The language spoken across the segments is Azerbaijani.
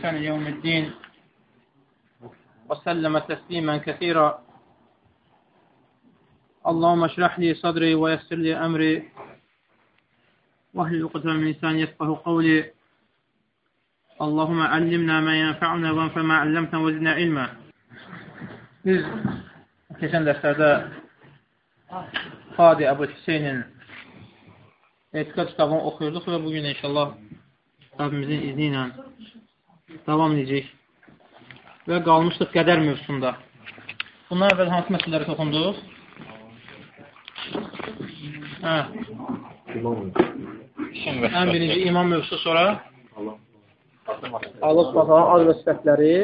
بإحسان يوم الدين. وسلم تسليما كثيرا. اللهم اشرح لي صدري ويسر لي أمري. واهل عقدة من لسان يفقه قولي. اللهم علمنا ما ينفعنا وانفع ما علمتنا وزدنا علما. Biz keçən dərslərdə Xadi Əbu Hüseynin etiqad kitabını oxuyurduq və bugün inşallah Rabbimizin izni ilə davam edəcək və qalmışdıq qədər mövzusunda. Bundan əvvəl hansı məsələləri toxunduq? Hə. Ən birinci imam mövzusu sonra Allah Subhanahu ad və sifətləri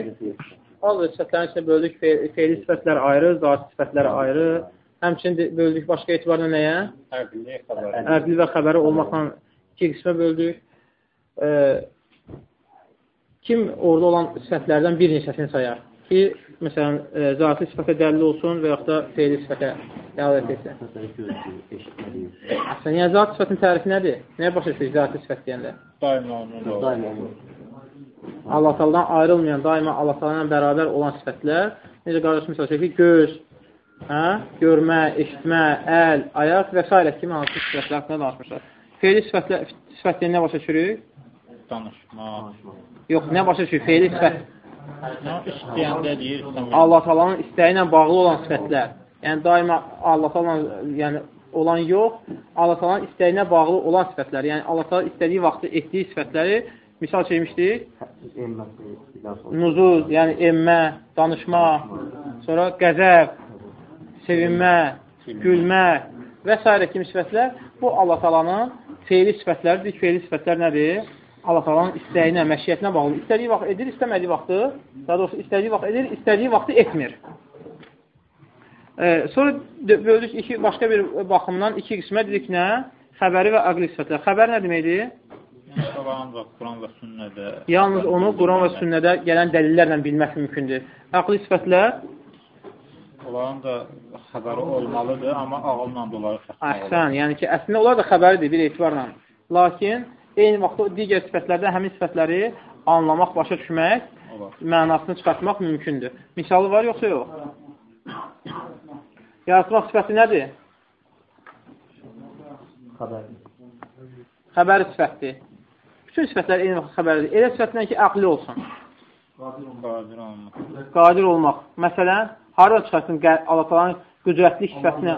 az və sifətlərin içində böldük feili sifətlər ayrı, zati sifətlər ayrı. Həmçinin böldük başqa etibarla nəyə? Əqli və xəbəri olmaqla iki qismə böldük. E, kim orada olan sifətlərdən bir neçəsini sayar? Ki, məsələn, e, zati sifətə dəlil olsun və yaxud da feili sifətə dəlalət etsin. Sən, yəni zati sifətin tərifi nədir? Nəyə başa düşürük zati sifət deyəndə? Daima. Allah Taala'dan ayrılmayan, daima Allah Taala ilə bərabər olan sifətlər, necə qardaş misal çəkir, göz, hə, görmə, eşitmə, əl, ayaq və s. kimi hansı sifətlər haqqında danışmışlar. Feili sifətlər sifətləri nə başa düşürük? Danışma. Yox, nə başa düşürük? Feili sifət. İstəyəndə deyir. Allah Taala'nın istəyi ilə bağlı olan sifətlər. Yəni daima Allah Taala yəni olan yox, Allah Taala'nın istəyinə bağlı olan sifətlər. Yəni Allah Taala istədiyi vaxtda etdiyi sifətləri misal çəkmişdik. Nuzul, yəni emmə, danışma, sonra qəzəb, sevinmə, gülmə və s. kimi sifətlər bu Allah Taala'nın feili sifətləridir. Feili sifətlər nədir? Allah Taala'nın istəyinə, məşiyyətinə bağlı. İstədiyi vaxt edir, istəmədiyi vaxtı, daha doğrusu istədiyi vaxt edir, istədiyi vaxtı etmir. Ee, sonra böldük iki, başqa bir baxımdan iki qismə dedik nə? Xəbəri və əqli sifətlər. Xəbər nə deməkdir? Ancaq Quran və sünnədə. Yalnız onu Quran və sünnədə gələn dəlillərlə bilmək mümkündür. Əqli sifətlər Onların da xəbəri olmalıdır, amma ağılla da onları şəxsən əhsən, yəni ki, əslində onlar da xəbəridir bir etibarla. Lakin eyni vaxtda digər sifətlərdən həmin sifətləri anlamaq, başa düşmək, mənasını çıxartmaq mümkündür. Misalı var yoxsa yox? Yaratmaq sifəti nədir? Xəbər. Xəbəri sifətdir. Bütün sifətlər eyni vaxt xəbərdir. Elə sifətlə ki, əqli olsun. Qadir olmaq. Qadir olmaq. Məsələn, harada çıxarsın Allah Taala'nın qüdrətli sifətinə?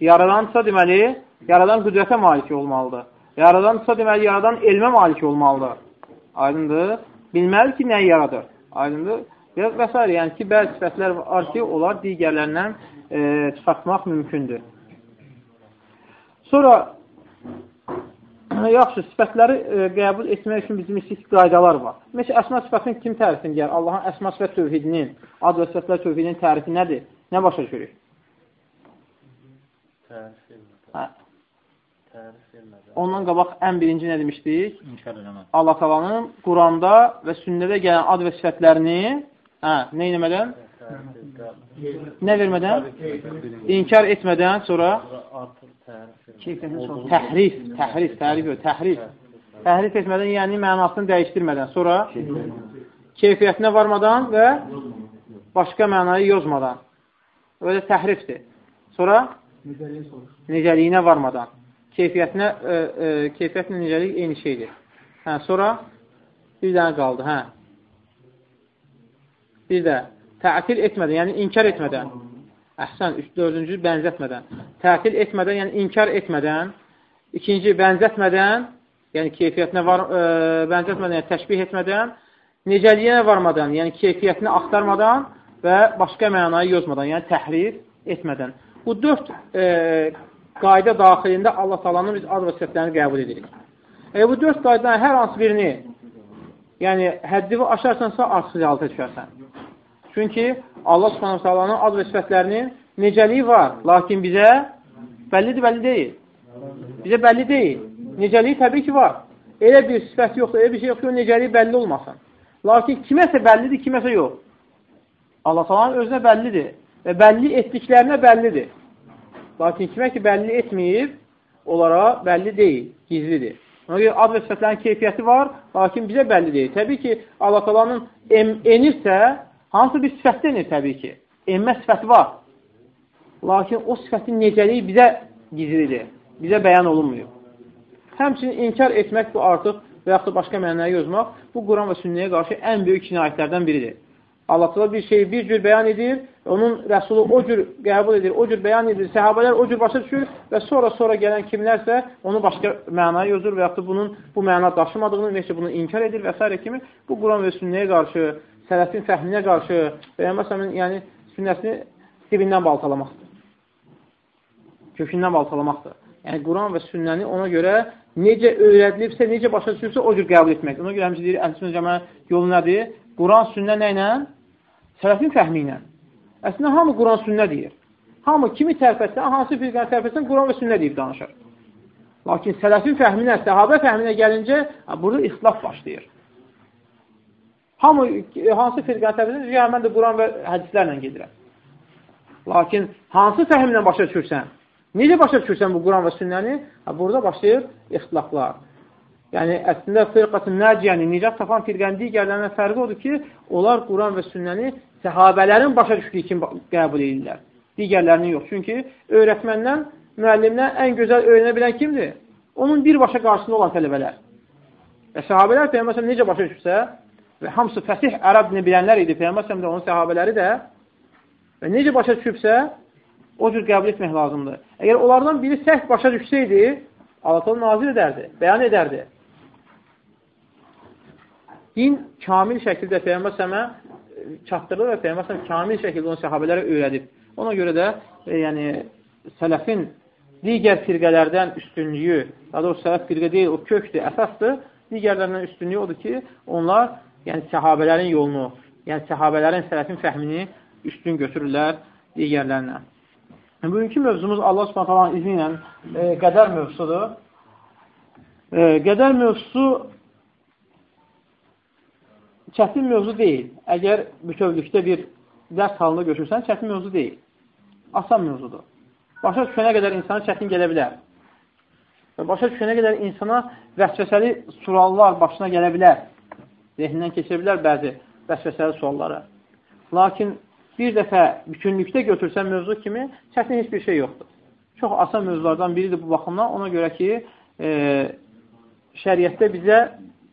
Yaradansa deməli, yaradan qüdrətə malik olmalıdır. Yaradansa deməli, yaradan elmə malik olmalıdır. Aydındır? Bilməli ki, nəyi yaradır? Aydındır? Və, və s. Yəni ki, bəzi sifətlər var ki, onlar digərlərindən e, çıxartmaq mümkündür. Sonra yaxşı, sifətləri e, qəbul etmək üçün bizim istik qaydalar var. Məsələn, əsma sifətinin kim tərifini deyər? Allahın əsma sifət tövhidinin, ad və sifətlər tövhidinin tərifi nədir? Nə başa düşürük? Tərif edilmədən. Hə. Ondan qabaq ən birinci nə demişdik? İnkar eləmək. Allah talanın Quranda və sünnədə gələn ad və sifətlərini hə, nə etmədən? Nə vermədən? İnkar etmədən sonra təhrif, təhrif, tərif yox, təhrif. Təhrif etmədən, yəni mənasını dəyişdirmədən, sonra keyfiyyətinə varmadan və başqa mənayı yozmadan. Öyle təhrifdir. Sonra necəliyinə varmadan. Keyfiyyətinə, e, e, keyfiyyətlə necəlik eyni şeydir. Hə, sonra bir dənə qaldı, hə. Bir də tətil etmədən, yəni inkar etmədən. Əhsən, üç, dördüncü bənzətmədən. Tətil etmədən, yəni inkar etmədən. İkinci, bənzətmədən, yəni keyfiyyətinə var, e, bənzətmədən, yəni təşbih etmədən. Necəliyinə varmadan, yəni keyfiyyətini axtarmadan və başqa mənayı yozmadan, yəni təhrif etmədən. Bu dörd e, qayda daxilində Allah talanın biz ad və sifətlərini qəbul edirik. E, bu dörd qaydadan hər hansı birini yəni həddini aşarsansa artıq realata düşərsən. Çünki Allah subhanahu taalanın ad və sifətlərinin necəliyi var, lakin bizə bəllidir, bəlli deyil. Bizə bəlli deyil. Necəliyi təbii ki var. Elə bir sifət yoxdur, elə bir şey yoxdur, necəliyi bəlli olmasın. Lakin kiməsə bəllidir, kiməsə yox. Allah talanın özünə bəllidir və bəlli etdiklərinə bəllidir. Lakin kimə ki bəlli etməyib, onlara bəlli deyil, gizlidir. Ona görə ad və sifətlərin keyfiyyəti var, lakin bizə bəlli deyil. Təbii ki, Allah talanın enirsə, hansı bir sifətdə enir təbii ki. Enmə sifəti var. Lakin o sifətin necəliyi bizə gizlidir, bizə bəyan olunmuyor. Həmçinin inkar etmək bu artıq və yaxud da başqa mənaya yozmaq, bu Quran və sünnəyə qarşı ən böyük cinayətlərdən biridir. Allah təala bir şeyi bir cür bəyan edir, onun rəsulu o cür qəbul edir, o cür bəyan edir, səhabələr o cür başa düşür və sonra-sonra gələn kimlərsə onu başqa mənaya yozur və yaxud da bunun bu məna daşımadığını, ümumiyyətlə bunu inkar edir və s. kimi bu Quran və sünnəyə qarşı, sələfin fəhminə qarşı və ya məsələn, yəni sünnəsini dibindən baltalamaqdır. Kökündən baltalamaqdır. Yəni Quran və sünnəni ona görə necə öyrədilibsə, necə başa düşürsə o cür qəbul etmək. Ona görə həmçə deyir, əhl-i cəmə yolu nədir? Quran sünnə nə ilə? Sələfin fəhmi ilə. Əslində, hamı Quran sünnə deyir. Hamı kimi tərpətsən, hansı firqəni tərpətsən, Quran və sünnə deyib danışır. Lakin sələfin fəhminə, səhabə fəhminə gəlincə, burada ixtilaf başlayır. Hamı hansı firqəni tərpətsən, ya mən də Quran və hədislərlə gedirəm. Lakin hansı fəhmlə başa düşürsən, necə başa düşürsən bu Quran və sünnəni, burada başlayır ixtilaflar. Yəni, əslində firqatın nəciyəni, nicat tapan firqənin digərlərindən fərqi odur ki, onlar Quran və sünnəni səhabələrin başa düşdüyü kimi qəbul edirlər. Digərlərini yox. Çünki öyrətməndən, müəllimdən ən gözəl öyrənə bilən kimdir? Onun birbaşa qarşısında olan tələbələr. Və səhabələr Peyyəməsəm necə başa düşsə və hamısı fəsih ərəb bilənlər idi, Peyyəməsəm də onun səhabələri də və necə başa düşübsə, o cür qəbul etmək lazımdır. Əgər onlardan biri səhv başa düşsəydi, Allah nazir edərdi, bəyan edərdi. Din kamil şəkildə Peyğəmbər sələmə e, çatdırılır və Peyğəmbər sələm kamil şəkildə onu səhabələrə öyrədib. Ona görə də e, yəni sələfin digər firqələrdən üstünlüyü, daha doğrusu sələf firqə deyil, o kökdür, əsasdır. Digərlərindən üstünlüyü odur ki, onlar yəni səhabələrin yolunu, yəni səhabələrin sələfin fəhmini üstün götürürlər digərlərinə. Bugünkü mövzumuz Allah Subhanahu izni ilə e, qədər mövzusudur. E, qədər mövzusu çətin mövzu deyil. Əgər bütövlükdə bir dərs halında götürsən, çətin mövzu deyil. Asan mövzudur. Başa düşənə qədər insana çətin gələ bilər. Başa düşənə qədər insana vəsvəsəli suallar başına gələ bilər. Zehnindən keçirə bilər bəzi vəsvəsəli sualları. Lakin bir dəfə bütünlükdə götürsən mövzu kimi çətin heç bir şey yoxdur. Çox asan mövzulardan biridir bu baxımdan. Ona görə ki, e, şəriətdə bizə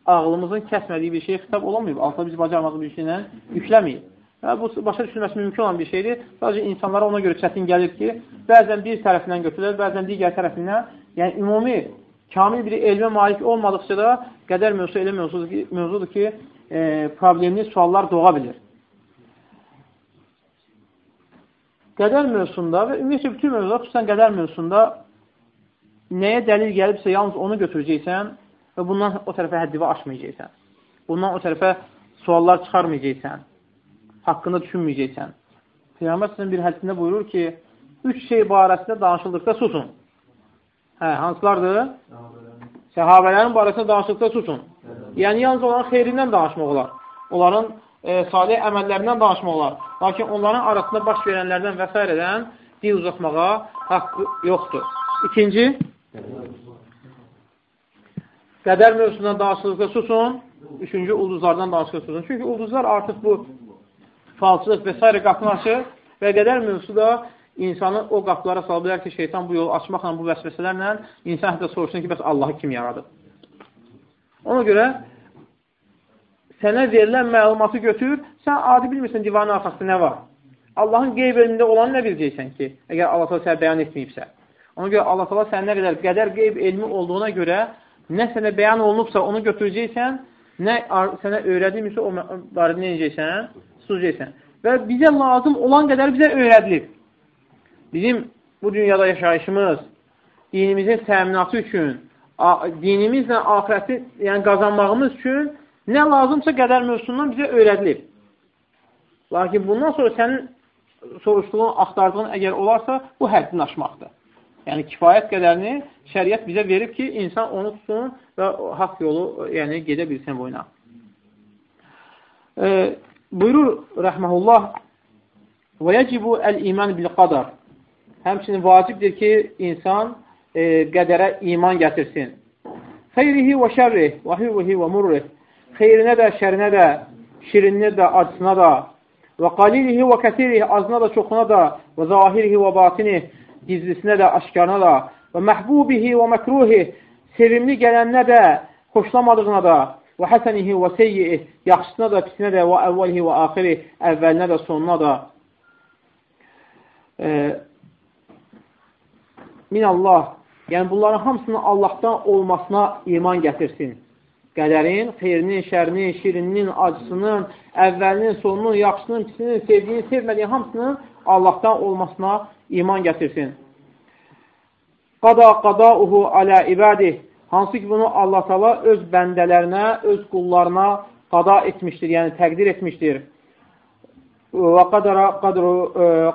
ağlımızın kəsmədiyi bir şey xitab olamayıb. Altına biz bacarmadığımız bir şeylə yükləməyib. Və bu başa düşülməsi mümkün olan bir şeydir. Sadəcə insanlara ona görə çətin gəlir ki, bəzən bir tərəfindən götürürlər, bəzən digər tərəfindən. Yəni ümumi, kamil bir elmə malik olmadıqca da qədər mövzu elə mövzudur ki, mövzudur ki e, problemli suallar doğa bilir. Qədər mövzusunda və ümumiyyətlə bütün mövzular, xüsusən qədər mövzusunda nəyə dəlil gəlibsə, yalnız onu götürəcəksən və bundan o tərəfə həddivə aşmayacaqsən. Bundan o tərəfə suallar çıxarmayacaqsən. Haqqında düşünməyəcəksən. Peyğəmbər sizin bir hədisində buyurur ki, üç şey barəsində danışıldıqda susun. Hə, hansılardır? Səhabələrin barəsində danışıldıqda susun. Yəni, yalnız onların xeyrindən danışmaq olar. Onların e, salih əməllərindən danışmaq olar. Lakin onların arasında baş verənlərdən və s. dil uzatmağa haqqı yoxdur. İkinci, qədər mövzusundan danışılıqda susun, üçüncü ulduzlardan danışılıqda susun. Çünki ulduzlar artıq bu falçılıq və s. qapını açır və qədər mövzuda insanı o qapılara sala bilər ki, şeytan bu yolu açmaqla, bu vəsvəsələrlə insan hətta soruşsun ki, bəs Allahı kim yaradıb? Ona görə sənə verilən məlumatı götür, sən adi bilmirsən divanın arxasında nə var. Allahın qeyb elmində olanı nə biləcəksən ki, əgər Allah sənə bəyan etməyibsə. Ona görə Allah sənə nə qədər qədər qeyb elmi olduğuna görə Nə sənə bəyan olunubsa, onu götürəcəksən, nə sənə öyrədilmirsə, o barədə nə edəcəksən? Susacaqsən. Və bizə lazım olan qədər bizə öyrədilib. Bizim bu dünyada yaşayışımız, dinimizin təminatı üçün, dinimizlə ahirəti yəni qazanmağımız üçün nə lazımsa qədər mövzusundan bizə öyrədilib. Lakin bundan sonra sənin soruşduğun, axtardığın əgər olarsa, bu həddini aşmaqdır. Yəni, kifayət qədərini şəriət bizə verib ki, insan onu tutsun və haqq yolu yəni, gedə bilsin boyuna. E, buyurur rəhməhullah və yəcibu əl-iman bil-qadar Həmçinin vacibdir ki, insan e, qədərə iman gətirsin. xeyrihi və şərrih, və hüvühi və murrih. Xeyrinə də, şərinə də, şirinə də, acısına da, və qalilihi və kəsirihi, azına da, çoxuna da, və zahirihi və batinih, gizlisinə də, aşkarına da, və məhbubihi və məkruhi, sevimli gələnə də, xoşlamadığına da, və həsənihi və seyyihi, yaxşısına da, pisinə də, və əvvəlihi və axiri, əvvəlinə də, sonuna da. E, minallah, yəni bunların hamısının Allahdan olmasına iman gətirsin. Qədərin, xeyrinin, şərinin, şirinin, acısının, əvvəlinin, sonunun, yaxşısının, pisinin, sevdiyini, sevmədiyi hamısının Allahdan olmasına iman gətirsin. Qada qadauhu alə ibadih Hansı ki, bunu Allah tala öz bəndələrinə, öz qullarına qada etmişdir, yəni təqdir etmişdir. Və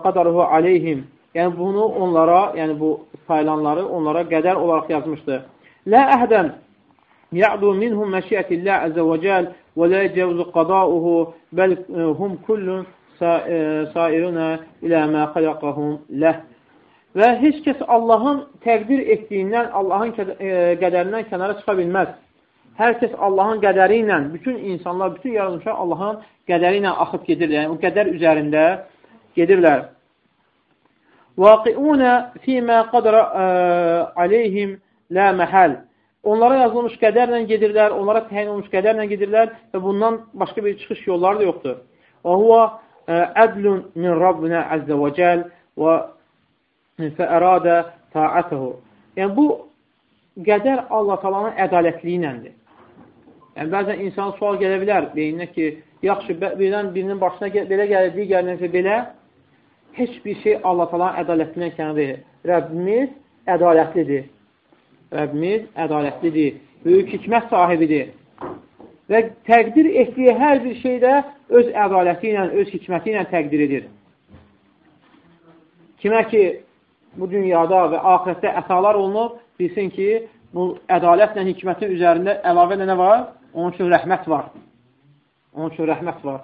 qadaruhu aleyhim. Yəni, bunu onlara, yəni bu sayılanları onlara qədər olaraq yazmışdır. Lə əhdən ya'du minhum məşiyyətillə əzə və cəl və lə cəvzu qadauhu bəl hum kullun sairunə ilə mə xələqəhum ləh. Və heç kəs Allahın təqdir etdiyindən, Allahın e, qədərindən kənara çıxa bilməz. Hər kəs Allahın qədəri ilə, bütün insanlar, bütün yaradılmışlar Allahın qədəri ilə axıb gedirlər. Yəni, o qədər üzərində gedirlər. Vaqiunə fīmə qadra e, aleyhim lə məhəl. Onlara yazılmış qədərlə gedirlər, onlara təyin olmuş qədərlə gedirlər və bundan başqa bir çıxış yolları da yoxdur. Və huvə ədlun min Rabbinə əzzə və cəl və fəəradə taətəhu. Yəni, bu qədər Allah talanın ədalətliliyi iləndir. Yəni, bəzən insan sual gələ bilər beyninə ki, yaxşı, birdən birinin başına belə gəlir, digərinə belə, heç bir şey Allah talanın ədalətliliyindən kənar deyil. Rəbbimiz ədalətlidir. Rəbbimiz ədalətlidir. Böyük hikmət sahibidir. Və təqdir etdiyi hər bir şeydə öz ədaləti ilə, öz hikməti ilə təqdir edir. Kimə ki, bu dünyada və axirətdə ətalar olunub, bilsin ki, bu ədalətlə hikmətin üzərində əlavə nə var? Onun üçün rəhmət var. Onun üçün rəhmət var.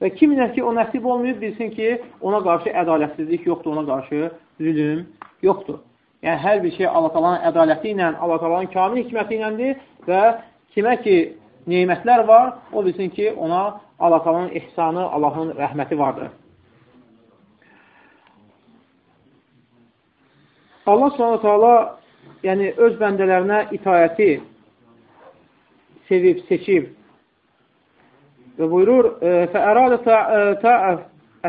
Və kiminə ki, o nəsib olmayıb, bilsin ki, ona qarşı ədalətsizlik yoxdur, ona qarşı zülüm yoxdur. Yəni, hər bir şey Allah talanın ədaləti ilə, Allah talanın kamil hikməti iləndir və kimə ki, neymətlər var, o bilsin ki, ona Allah talanın ihsanı, Allahın rəhməti vardır. Allah subhanahu ta'ala yəni öz bəndələrinə itayəti sevib, seçib və buyurur فَأَرَادَ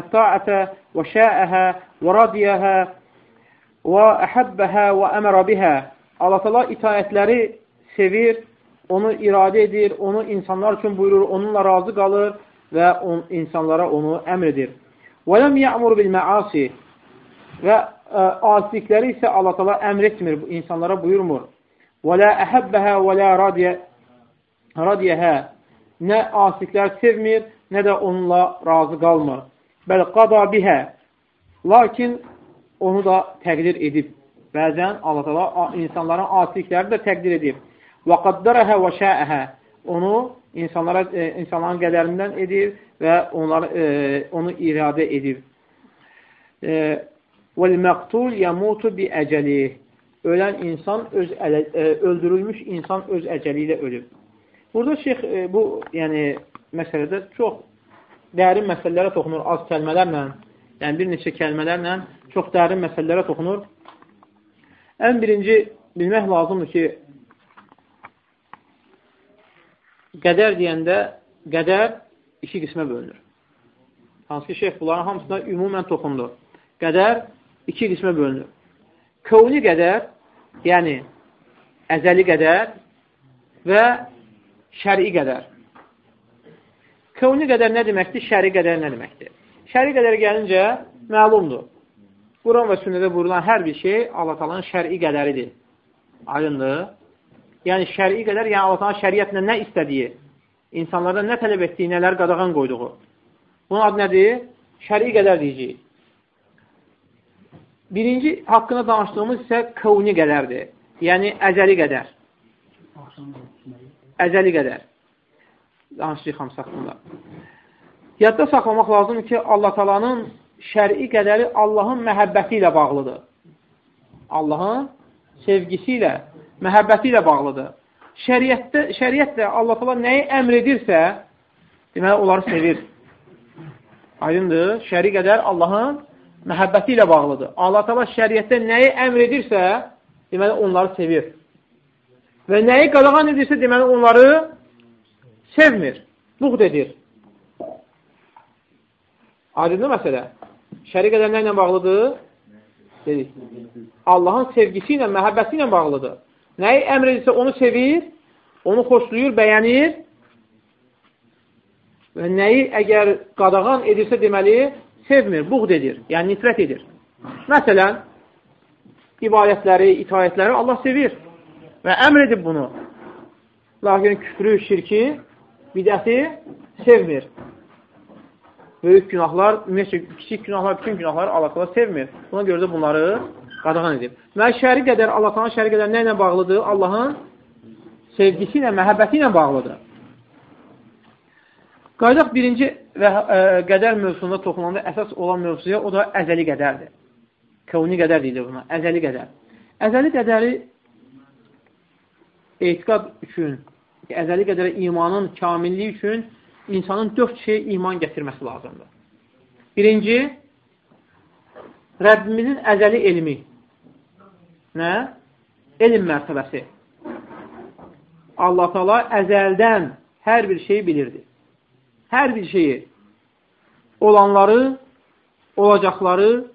الطَّاعَةَ وَشَاءَهَا وَرَضِيَهَا وَأَحَبَّهَا وَأَمَرَ بِهَا Allah ta'ala itayətləri sevir, onu iradə edir, onu insanlar üçün buyurur, onunla razı qalır və on, insanlara onu əmr edir. وَلَمْ يَعْمُرْ بِالْمَعَاسِ Və ə, asilikləri isə Allah təala əmr etmir, insanlara buyurmur. Və la əhəbbəhə və la radiyəhə nə asiliklər sevmir, nə də onunla razı qalmır. Bəl qada bihə lakin onu da təqdir edib. Bəzən Allah təala insanların asilikləri də təqdir edib. Və qaddərəhə və şəəhə onu insanlara, e, insanların qədərindən edib və onları, e, onu iradə edib. E, Vəl-məqtul yəmutu bi əcəli Ölən insan, öz ələ, e, öldürülmüş insan öz əcəli ilə ölüb. Burada şeyx e, bu yəni, məsələdə çox dərin məsələlərə toxunur, az kəlmələrlə, yəni bir neçə kəlmələrlə çox dərin məsələlərə toxunur. Ən birinci bilmək lazımdır ki, qədər deyəndə qədər iki qismə bölünür. Hansı ki, şeyx bunların hamısına ümumən toxundu. Qədər iki qismə bölünür. Kövni qədər, yəni əzəli qədər və şəri qədər. Kövni qədər nə deməkdir, şəri qədər nə deməkdir? Şəri qədər gəlincə məlumdur. Quran və sünnədə buyurulan hər bir şey Allah talanın şəri qədəridir. Aydındır. Yəni şəri qədər, yəni Allah talanın şəriyyətlə nə istədiyi, insanlardan nə tələb etdiyi, nələr qadağan qoyduğu. Bunun adı nədir? Şəri qədər deyəcəyik. Birinci haqqında danışdığımız isə kavni qədərdir. Yəni, əzəli qədər. Əzəli qədər. Danışdıq hamısı haqqında. Yadda saxlamaq lazımdır ki, Allah talanın şəri qədəri Allahın məhəbbəti ilə bağlıdır. Allahın sevgisi ilə, məhəbbəti ilə bağlıdır. şəriətdə, şəriətlə Allah Allah nəyi əmr edirsə, deməli, onları sevir. Aydındır. Şəri qədər Allahın məhəbbəti ilə bağlıdır. Allah Allah şəriətdə nəyi əmr edirsə, deməli, onları sevir. Və nəyi qadağan edirsə, deməli, onları sevmir. Buğd edir. Aydındır məsələ. Şəri qədər nə ilə bağlıdır? Dedik. Allahın sevgisi ilə, məhəbbəti ilə bağlıdır. Nəyi əmr edirsə onu sevir, onu xoşluyur, bəyənir və nəyi əgər qadağan edirsə deməli, sevmir, buğd edir, yəni nifrət edir. Məsələn, ibadətləri, itayətləri Allah sevir və əmr edib bunu. Lakin küfrü, şirki, bidəti sevmir böyük günahlar, ümumiyyətlə, kiçik günahlar, bütün günahları Allah sevmir. Buna görə də bunları qadağan edib. Və şəri qədər, Allah qala şəri qədər nə ilə bağlıdır? Allahın sevgisi ilə, məhəbbəti ilə bağlıdır. Qaydaq birinci və ə, e, qədər mövzusunda toxunanda əsas olan mövzuya, o da əzəli qədərdir. Kəvni qədər deyilir buna, əzəli qədər. Əzəli qədəri etiqad üçün, əzəli qədərə imanın kamilliyi üçün insanın dörd şey iman gətirməsi lazımdır. Birinci, Rəbbimizin əzəli elmi. Nə? Elm mərtəbəsi. Allah tala əzəldən hər bir şeyi bilirdi. Hər bir şeyi. Olanları, olacaqları,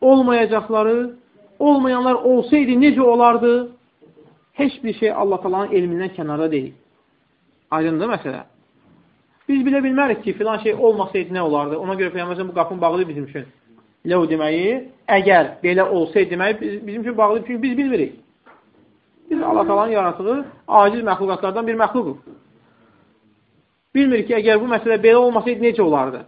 olmayacaqları, olmayanlar olsaydı necə olardı? Heç bir şey Allah talanın elmindən kənarda deyil. Aydındır məsələ. Biz bilə bilmərik ki, filan şey olmasaydı nə olardı? Ona görə Peyyəməsən bu qapını bağlı bizim üçün. Ləv deməyi, əgər belə olsaydı deməyi bizim üçün bağlı, çünki biz bilmirik. Biz Allah talanın yaratığı aciz məxluqatlardan bir məxluquq. Bilmirik ki, əgər bu məsələ belə olmasaydı necə olardı?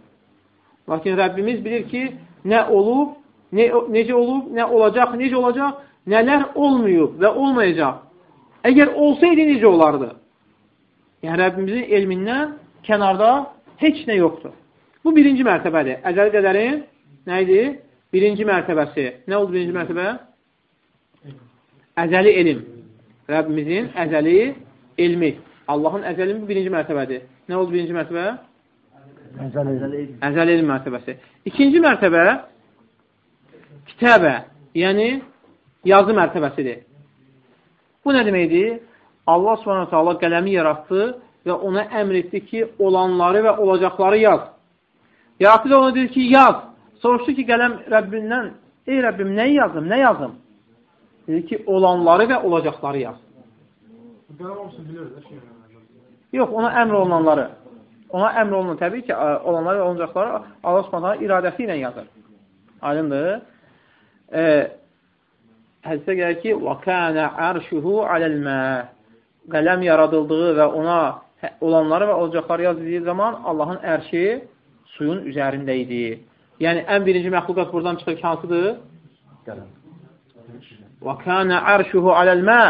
Lakin Rəbbimiz bilir ki, nə olub, ne, necə olub, nə olacaq, necə olacaq, nələr olmayıb və olmayacaq. Əgər olsaydı necə olardı? Yəni, Rəbbimizin elmindən kənarda heç nə yoxdur. Bu birinci mərtəbədir. Əzəli qədərin nə idi? Birinci mərtəbəsi. Nə oldu birinci mərtəbə? Əzəli elm. Rəbbimizin əzəli elmi. Allahın əzəli elmi birinci mərtəbədir. Nə oldu birinci mərtəbə? Əzəli, əzəli elm mərtəbəsi. İkinci mərtəbə kitəbə, yəni yazı mərtəbəsidir. Bu nə deməkdir? Allah subhanətə Allah qələmi yaratdı və ona əmr etdi ki, olanları və olacaqları yaz. Yaratı da ona dedi ki, yaz. Soruşdu ki, qələm Rəbbindən, ey Rəbbim, nəyi yazım, nə yazım? Dedi ki, olanları və olacaqları yaz. Yox, ona əmr olunanları. Ona əmr olunan, təbii ki, olanları və olacaqları Allah subhanətə iradəsi ilə yazır. Aydındır. E, hədisə gəlir ki, وَكَانَ عَرْشُهُ عَلَى الْمَاءِ Qələm yaradıldığı və ona Hə, olanları və olacaqları yazdığı zaman Allahın ərşi suyun üzərində idi. Yəni, ən birinci məxluqat buradan çıxır ki, hansıdır? Və kənə ərşuhu aləl-mə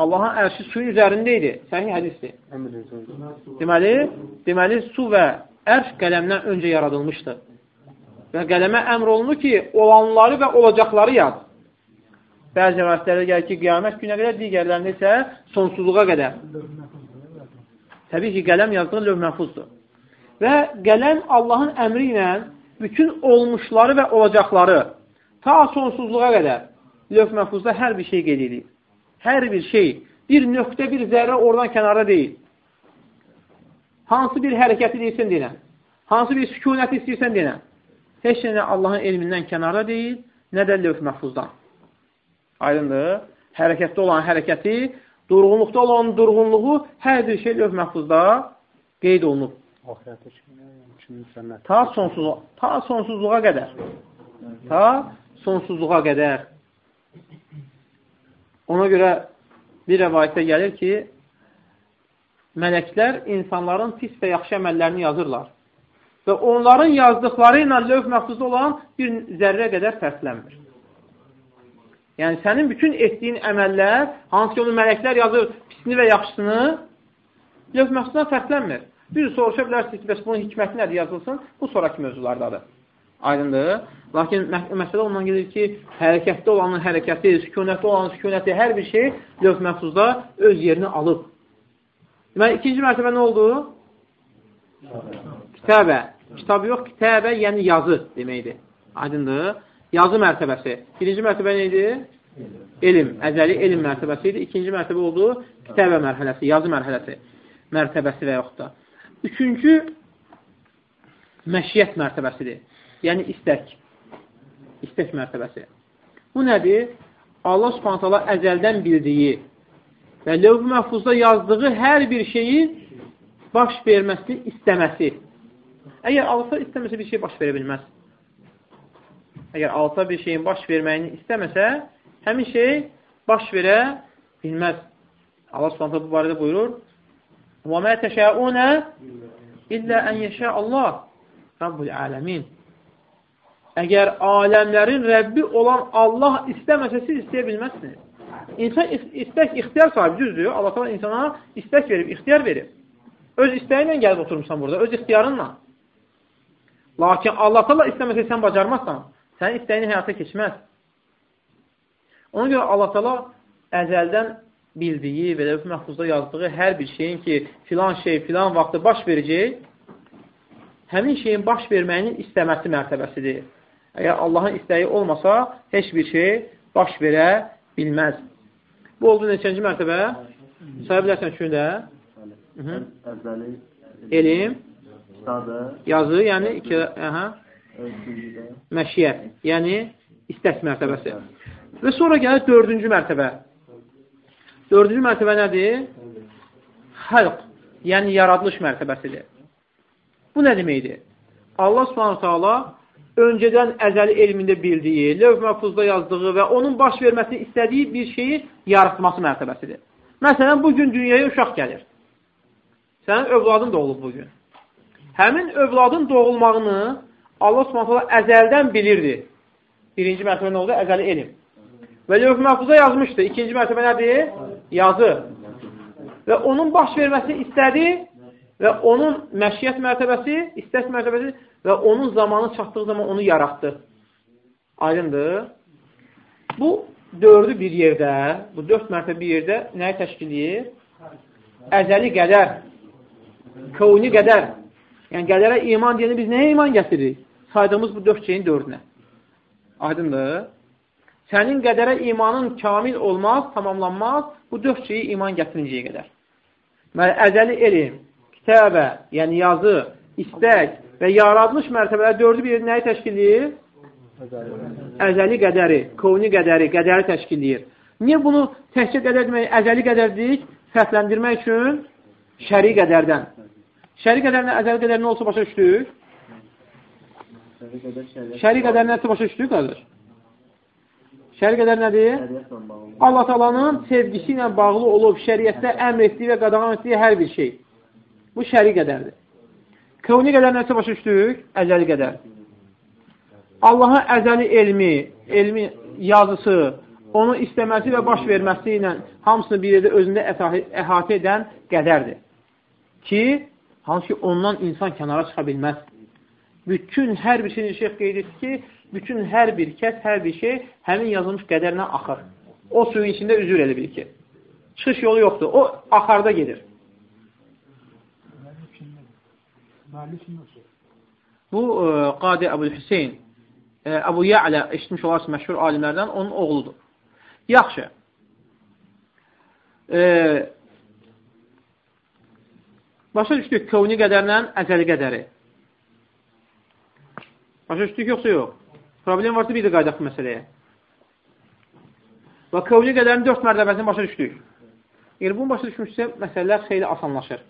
Allahın ərşi suyun üzərində idi. Səhih hədisdir. Deməli, deməli, su və ərş qələmdən öncə yaradılmışdır. Və qələmə əmr olunur ki, olanları və olacaqları yaz. Bəzi rəvayətlərdə gəlir ki, qiyamət günə qədər, digərlərində isə sonsuzluğa qədər. Təbii ki, qələm yazdığı löv məhfuzdur. Və qələm Allahın əmri ilə bütün olmuşları və olacaqları ta sonsuzluğa qədər löv məhfuzda hər bir şey qeyd edir. Hər bir şey, bir nöqtə, bir zərrə oradan kənara deyil. Hansı bir hərəkəti deyilsən denən, hansı bir sükunəti istəyirsən denən, heç nə Allahın elmindən kənara deyil, nə də löv məhfuzdan. Aydındır. Hərəkətdə olan hərəkəti durğunluqda olan durğunluğu hər bir şey lövh məhfuzda qeyd olunub. Ta, sonsuzluğa, ta sonsuzluğa qədər. Ta sonsuzluğa qədər. Ona görə bir rəvayətdə gəlir ki, mələklər insanların pis və yaxşı əməllərini yazırlar. Və onların yazdıqları ilə lövh məhfuzda olan bir zərrə qədər fərqlənmir. Yəni, sənin bütün etdiyin əməllər, hansı ki, onu mələklər yazır, pisini və yaxşısını, yox, məxsusdan fərqlənmir. Bir soruşa bilərsiniz ki, bəs bunun hikməti nədir yazılsın? Bu sonraki mövzulardadır. Aydındır. Lakin məsələ ondan gedir ki, hərəkətdə olanın hərəkəti, sükunətdə olanın sükunəti, hər bir şey lövh məhfuzda öz yerini alıb. Deməli, ikinci mərtəbə nə oldu? Kitabə. Kitab yox, kitabə, yəni yazı deməkdir. Aydındır. Yazı mərtəbəsi. Birinci mərtəbə nə idi? Elm. Əzəli elm mərtəbəsi idi. İkinci mərtəbə oldu kitabə mərhələsi, yazı mərhələsi. Mərtəbəsi və yaxud da. Üçüncü məşiyyət mərtəbəsidir. Yəni istək. İstək mərtəbəsi. Bu nədir? Allah subhanətələ əzəldən bildiyi və lövb məhfuzda yazdığı hər bir şeyi baş verməsini istəməsi. Əgər Allah istəməsə bir şey baş verə bilməz. Əgər Allah bir şeyin baş verməyini istəməsə, həmin şey baş verə bilməz. Allah subhanətə bu barədə buyurur, Və mə təşəunə illə ən yeşə Allah Rabbul aləmin. Əgər aləmlərin Rəbbi olan Allah istəməsə, siz istəyə bilməzsiniz. İnsan istək, ixtiyar sahibi, düzdür. Allah sana insana istək verib, ixtiyar verib. Öz istəyi ilə gəlib oturmuşsan burada, öz ixtiyarınla. Lakin Allah Allah istəməsə sən bacarmazsan, sənin istəyini həyata keçməz. Ona görə Allah Allah əzəldən bildiyi və lövh məhfuzda yazdığı hər bir şeyin ki, filan şey filan vaxtda baş verəcək, həmin şeyin baş verməyinin istəməsi mərtəbəsidir. Əgər Allahın istəyi olmasa, heç bir şey baş verə bilməz. Bu oldu neçənci mərtəbə? Saya bilərsən üçün də? Əvvəli Elm, yazı, yəni iki, üçüncüdə məşiyyət, yəni istək mərtəbəsi. Və sonra gəlir dördüncü mərtəbə. Dördüncü mərtəbə nədir? Xəlq, yəni yaradılış mərtəbəsidir. Bu nə deməkdir? Allah subhanahu ta'ala öncədən əzəli elmində bildiyi, lövh məhfuzda yazdığı və onun baş verməsini istədiyi bir şeyi yaratması mərtəbəsidir. Məsələn, bugün dünyaya uşaq gəlir. Sənin övladın doğulub bugün. Həmin övladın doğulmağını Allah subhanətələ əzəldən bilirdi. Birinci mərtəbə nə oldu? Əzəli elm. Və lövh məhfuza yazmışdı. İkinci mərtəbə nədir? Yazı. Və onun baş verməsini istədi və onun məşiyyət mərtəbəsi, istək mərtəbəsi və onun zamanı çatdığı zaman onu yaratdı. Aydındır. Bu dördü bir yerdə, bu dörd mərtəbə bir yerdə nəyi təşkil edir? Əzəli qədər, kövni qədər. Yəni qədərə iman deyəni biz nəyə iman gətiririk? Saydığımız bu dörd şeyin dördünə. Aydındır. Sənin qədərə imanın kamil olmaz, tamamlanmaz bu dörd şeyi iman gətirincəyə qədər. Məli, əzəli elm, kitəbə, yəni yazı, istək və yaradılış mərtəbələri dördü bir nəyi təşkil edir? Əzəli qədəri, kovni qədəri, qədəri təşkil edir. Niyə bunu təhcə qədər demək, əzəli qədər deyik? Fərqləndirmək üçün şəri qədərdən. Şəri qədərlə əzəli qədər nə olsa başa düşdük? Şəri qədər nəsə başa düşdük, qardaş? Şəri qədər nədir? Allah talanın sevgisi ilə bağlı olub şəriətdə əmr etdiyi və qadağan etdiyi hər bir şey. Bu şəri qədərdir. Kövni qədər nəsə başa düşdük? Əzəli qədər. Allahın əzəli elmi, elmi yazısı, onu istəməsi və baş verməsi ilə hamısını bir yerdə özündə əhatə edən qədərdir. Ki, hansı ki, ondan insan kənara çıxa bilməz. Bütün hər bir şeyin şeyh qeyd etdi ki, bütün hər bir kəs, hər bir şey həmin yazılmış qədərlə axır. O suyun içində üzür elə bil ki. Çıxış yolu yoxdur. O axarda gedir. Bu, e, Qadi Əbul-Hüseyin, e, Əbu Ya'lə eşitmiş olarsın məşhur alimlərdən, onun oğludur. Yaxşı. E, başa düşdük kövni qədərlə əzəli qədəri. Başa düşdük yoxsa yox? Problem varsa bir də qaydaq bu məsələyə. Və kövni qədərin dörd mərtəbəsini başa düşdük. Yəni, bunu başa düşmüşsə, məsələlər xeyli asanlaşır.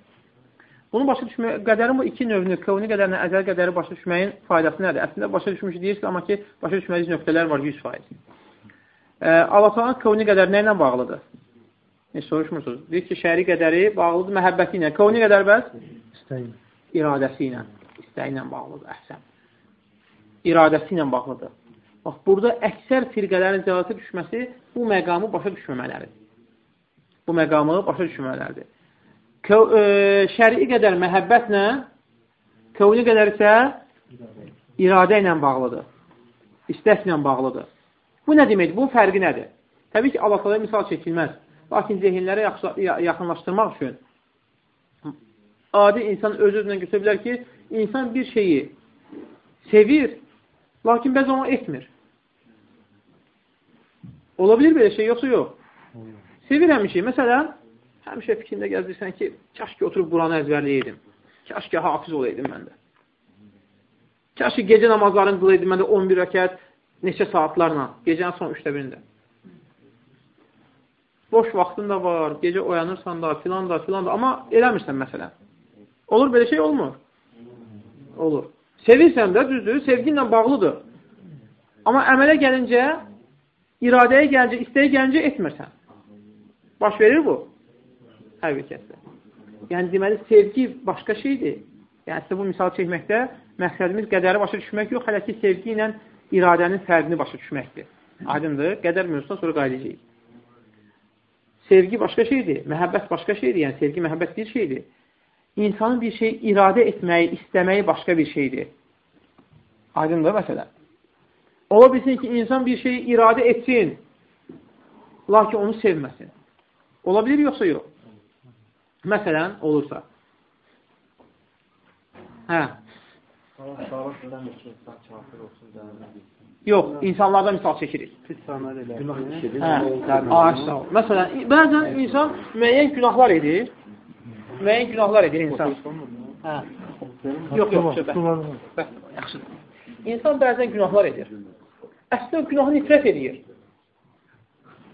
Bunu başa düşmək, qədərin bu iki növünü, kövni qədərinə əzəl qədəri başa düşməyin faydası nədir? Əslində, başa düşmüş deyirsiniz, amma ki, başa düşməyiniz nöqtələr var 100%. E, Allah-Talanın kövni qədəri nə ilə bağlıdır? Ne soruşmursunuz? Deyir ki, şəri qədəri bağlıdır məhəbbəti ilə. Kövni qədər bəs? İstəyin. İradəsi ilə, istəyi ilə bağlıdır, əhsən. İradəsi ilə bağlıdır. Bax, burada əksər firqələrin cəlalətə düşməsi bu məqamı başa düşməmələridir. Bu məqamı başa düşməmələridir. E, şəri qədər məhəbbətlə, kövni qədər isə iradə ilə bağlıdır. İstəklə bağlıdır. Bu nə deməkdir? Bu fərqi nədir? Təbii ki, Allah misal çəkilməz. Lakin zehinlərə yaxınlaşdırmaq üçün adi insan öz-özündən götürə bilər ki, insan bir şeyi sevir, lakin bəzən onu etmir. Ola bilir belə şey, yoxsa yox? Sevir həmişə. Məsələn, həmişə fikrində gəzdirsən ki, kaş ki, oturub Quranı əzbərləyəydim. Kaş ki, hafiz olaydım məndə. Kaş ki, gecə namazlarını qılaydım məndə 11 rəkət neçə saatlarla, gecənin son üçdə birində. Boş vaxtın da var, gecə oyanırsan da, filan da, filan da, amma eləmirsən məsələn. Olur belə şey, olmur. Olur. Sevirsən də, düzdür, sevgi ilə bağlıdır. Amma əmələ gəlincə, iradəyə gəlincə, istəyə gəlincə etmirsən. Baş verir bu. Hər bir kəsdə. Yəni, deməli, sevgi başqa şeydir. Yəni, sizə bu misal çəkməkdə məqsədimiz qədəri başa düşmək yox, hələ ki, sevgi ilə iradənin fərqini başa düşməkdir. Aydındır. Qədər mövzusuna sonra qaydacaq. Sevgi başqa şeydir, məhəbbət başqa şeydir. Yəni, sevgi, məhəbbət bir şeydir. İnsanın bir şey iradə etməyi, istəməyi başqa bir şeydir. Aydındır məsələ. Ola bilsin ki, insan bir şeyi iradə etsin, lakin onu sevməsin. Ola bilir, yoxsa yox? Məsələn, olursa. Hə. Yox, insanlardan misal çəkirik. Hə, ağaçda. Məsələn, bəzən insan müəyyən günahlar edir. Müəyyən günahlar edir insan. Hə. Yox, yox, söhbət. Yaxşıdır. İnsan bəzən günahlar edir. Əslində günahı nifrət edir.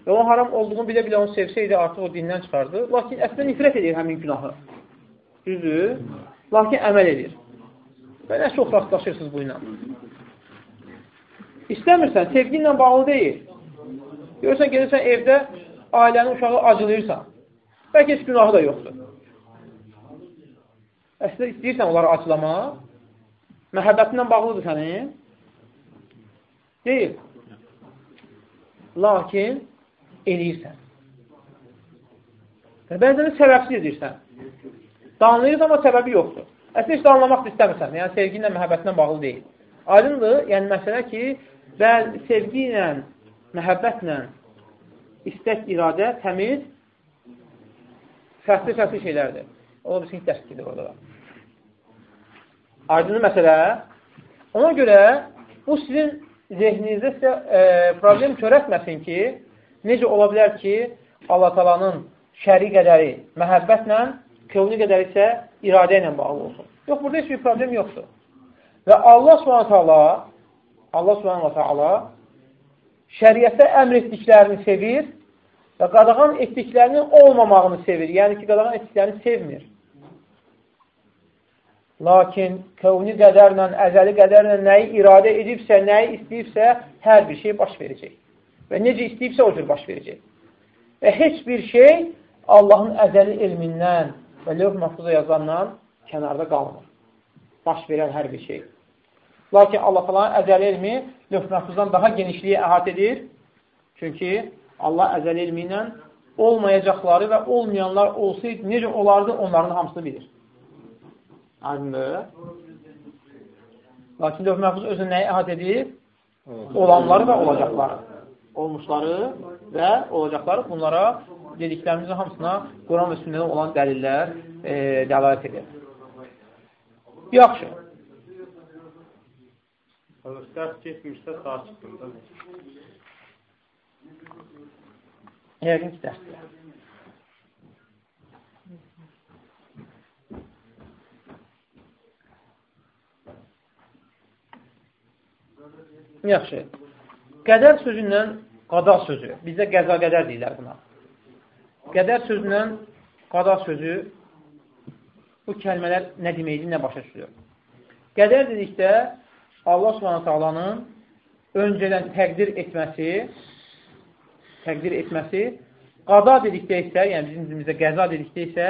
Və o haram olduğunu bilə-bilə onu sevsəydi, artıq o dindən çıxardı. Lakin əslində nifrət edir həmin günahı. Düzdür? Lakin əməl edir. Və nə çox rastlaşırsınız bu ilə. İstəmirsən, sevgi ilə bağlı deyil. Görürsən, gelirsən evdə ailənin uşağı acılayırsan. Bəlkə heç günahı da yoxdur. Əslində istəyirsən onları acılamaq. Məhəbbətindən bağlıdır sənin. Deyil. Lakin eləyirsən. Və bəzən səbəbsiz edirsən. Danlayırsan, amma səbəbi yoxdur. Əslində heç danlamaq da istəmirsən. Yəni, sevgi ilə, məhəbbətinlə bağlı deyil. Aydındır, yəni məsələ ki, bəl, sevgi ilə, məhəbbətlə istək, iradə, təmiz fərqli-fərqli şeylərdir. Ola bilsin ki, dəstəkdir orada. Aydınlı məsələ. Ona görə bu sizin zehninizdə sizə e, problem törətməsin ki, necə ola bilər ki, Allah talanın şəri qədəri məhəbbətlə, kövni qədəri isə iradə ilə bağlı olsun. Yox, burada heç bir problem yoxdur. Və Allah subhanət hala Allah subhanət hala şəriətdə əmr etdiklərini sevir və qadağan etdiklərinin olmamağını sevir. Yəni ki, qadağan etdiklərini sevmir. Lakin kövni qədərlə, əzəli qədərlə nəyi iradə edibsə, nəyi istəyibsə, hər bir şey baş verəcək. Və necə istəyibsə, o cür baş verəcək. Və heç bir şey Allahın əzəli elmindən və lövh məhfuza yazandan kənarda qalmır. Baş verən hər bir şey. Lakin Allah falan əzəli elmi lövh məhfuzdan daha genişliyə əhat edir. Çünki Allah əzəli elmi ilə olmayacaqları və olmayanlar olsaydı, necə olardı, onların hamısını bilir. Aydındır. Lakin lövh məhfuz özü nəyi əhat edir? Olanları və olacaqları. Olmuşları və olacaqları bunlara dediklərimizin hamısına Quran və sünnədə olan dəlillər e, dəlalət edir. Yaxşı. Dərs getmişsə sakitdir. Yəqin ki, dərsdir. Yaxşı. Qədər sözündən qada sözü. Bizdə qəza qədər deyirlər buna. Qədər sözündən qada sözü bu kəlmələr nə deməkdir, nə başa düşülür. Qədər dedikdə Allah subhanət alanın öncədən təqdir etməsi təqdir etməsi qada dedikdə isə, yəni bizim dilimizdə qəza dedikdə isə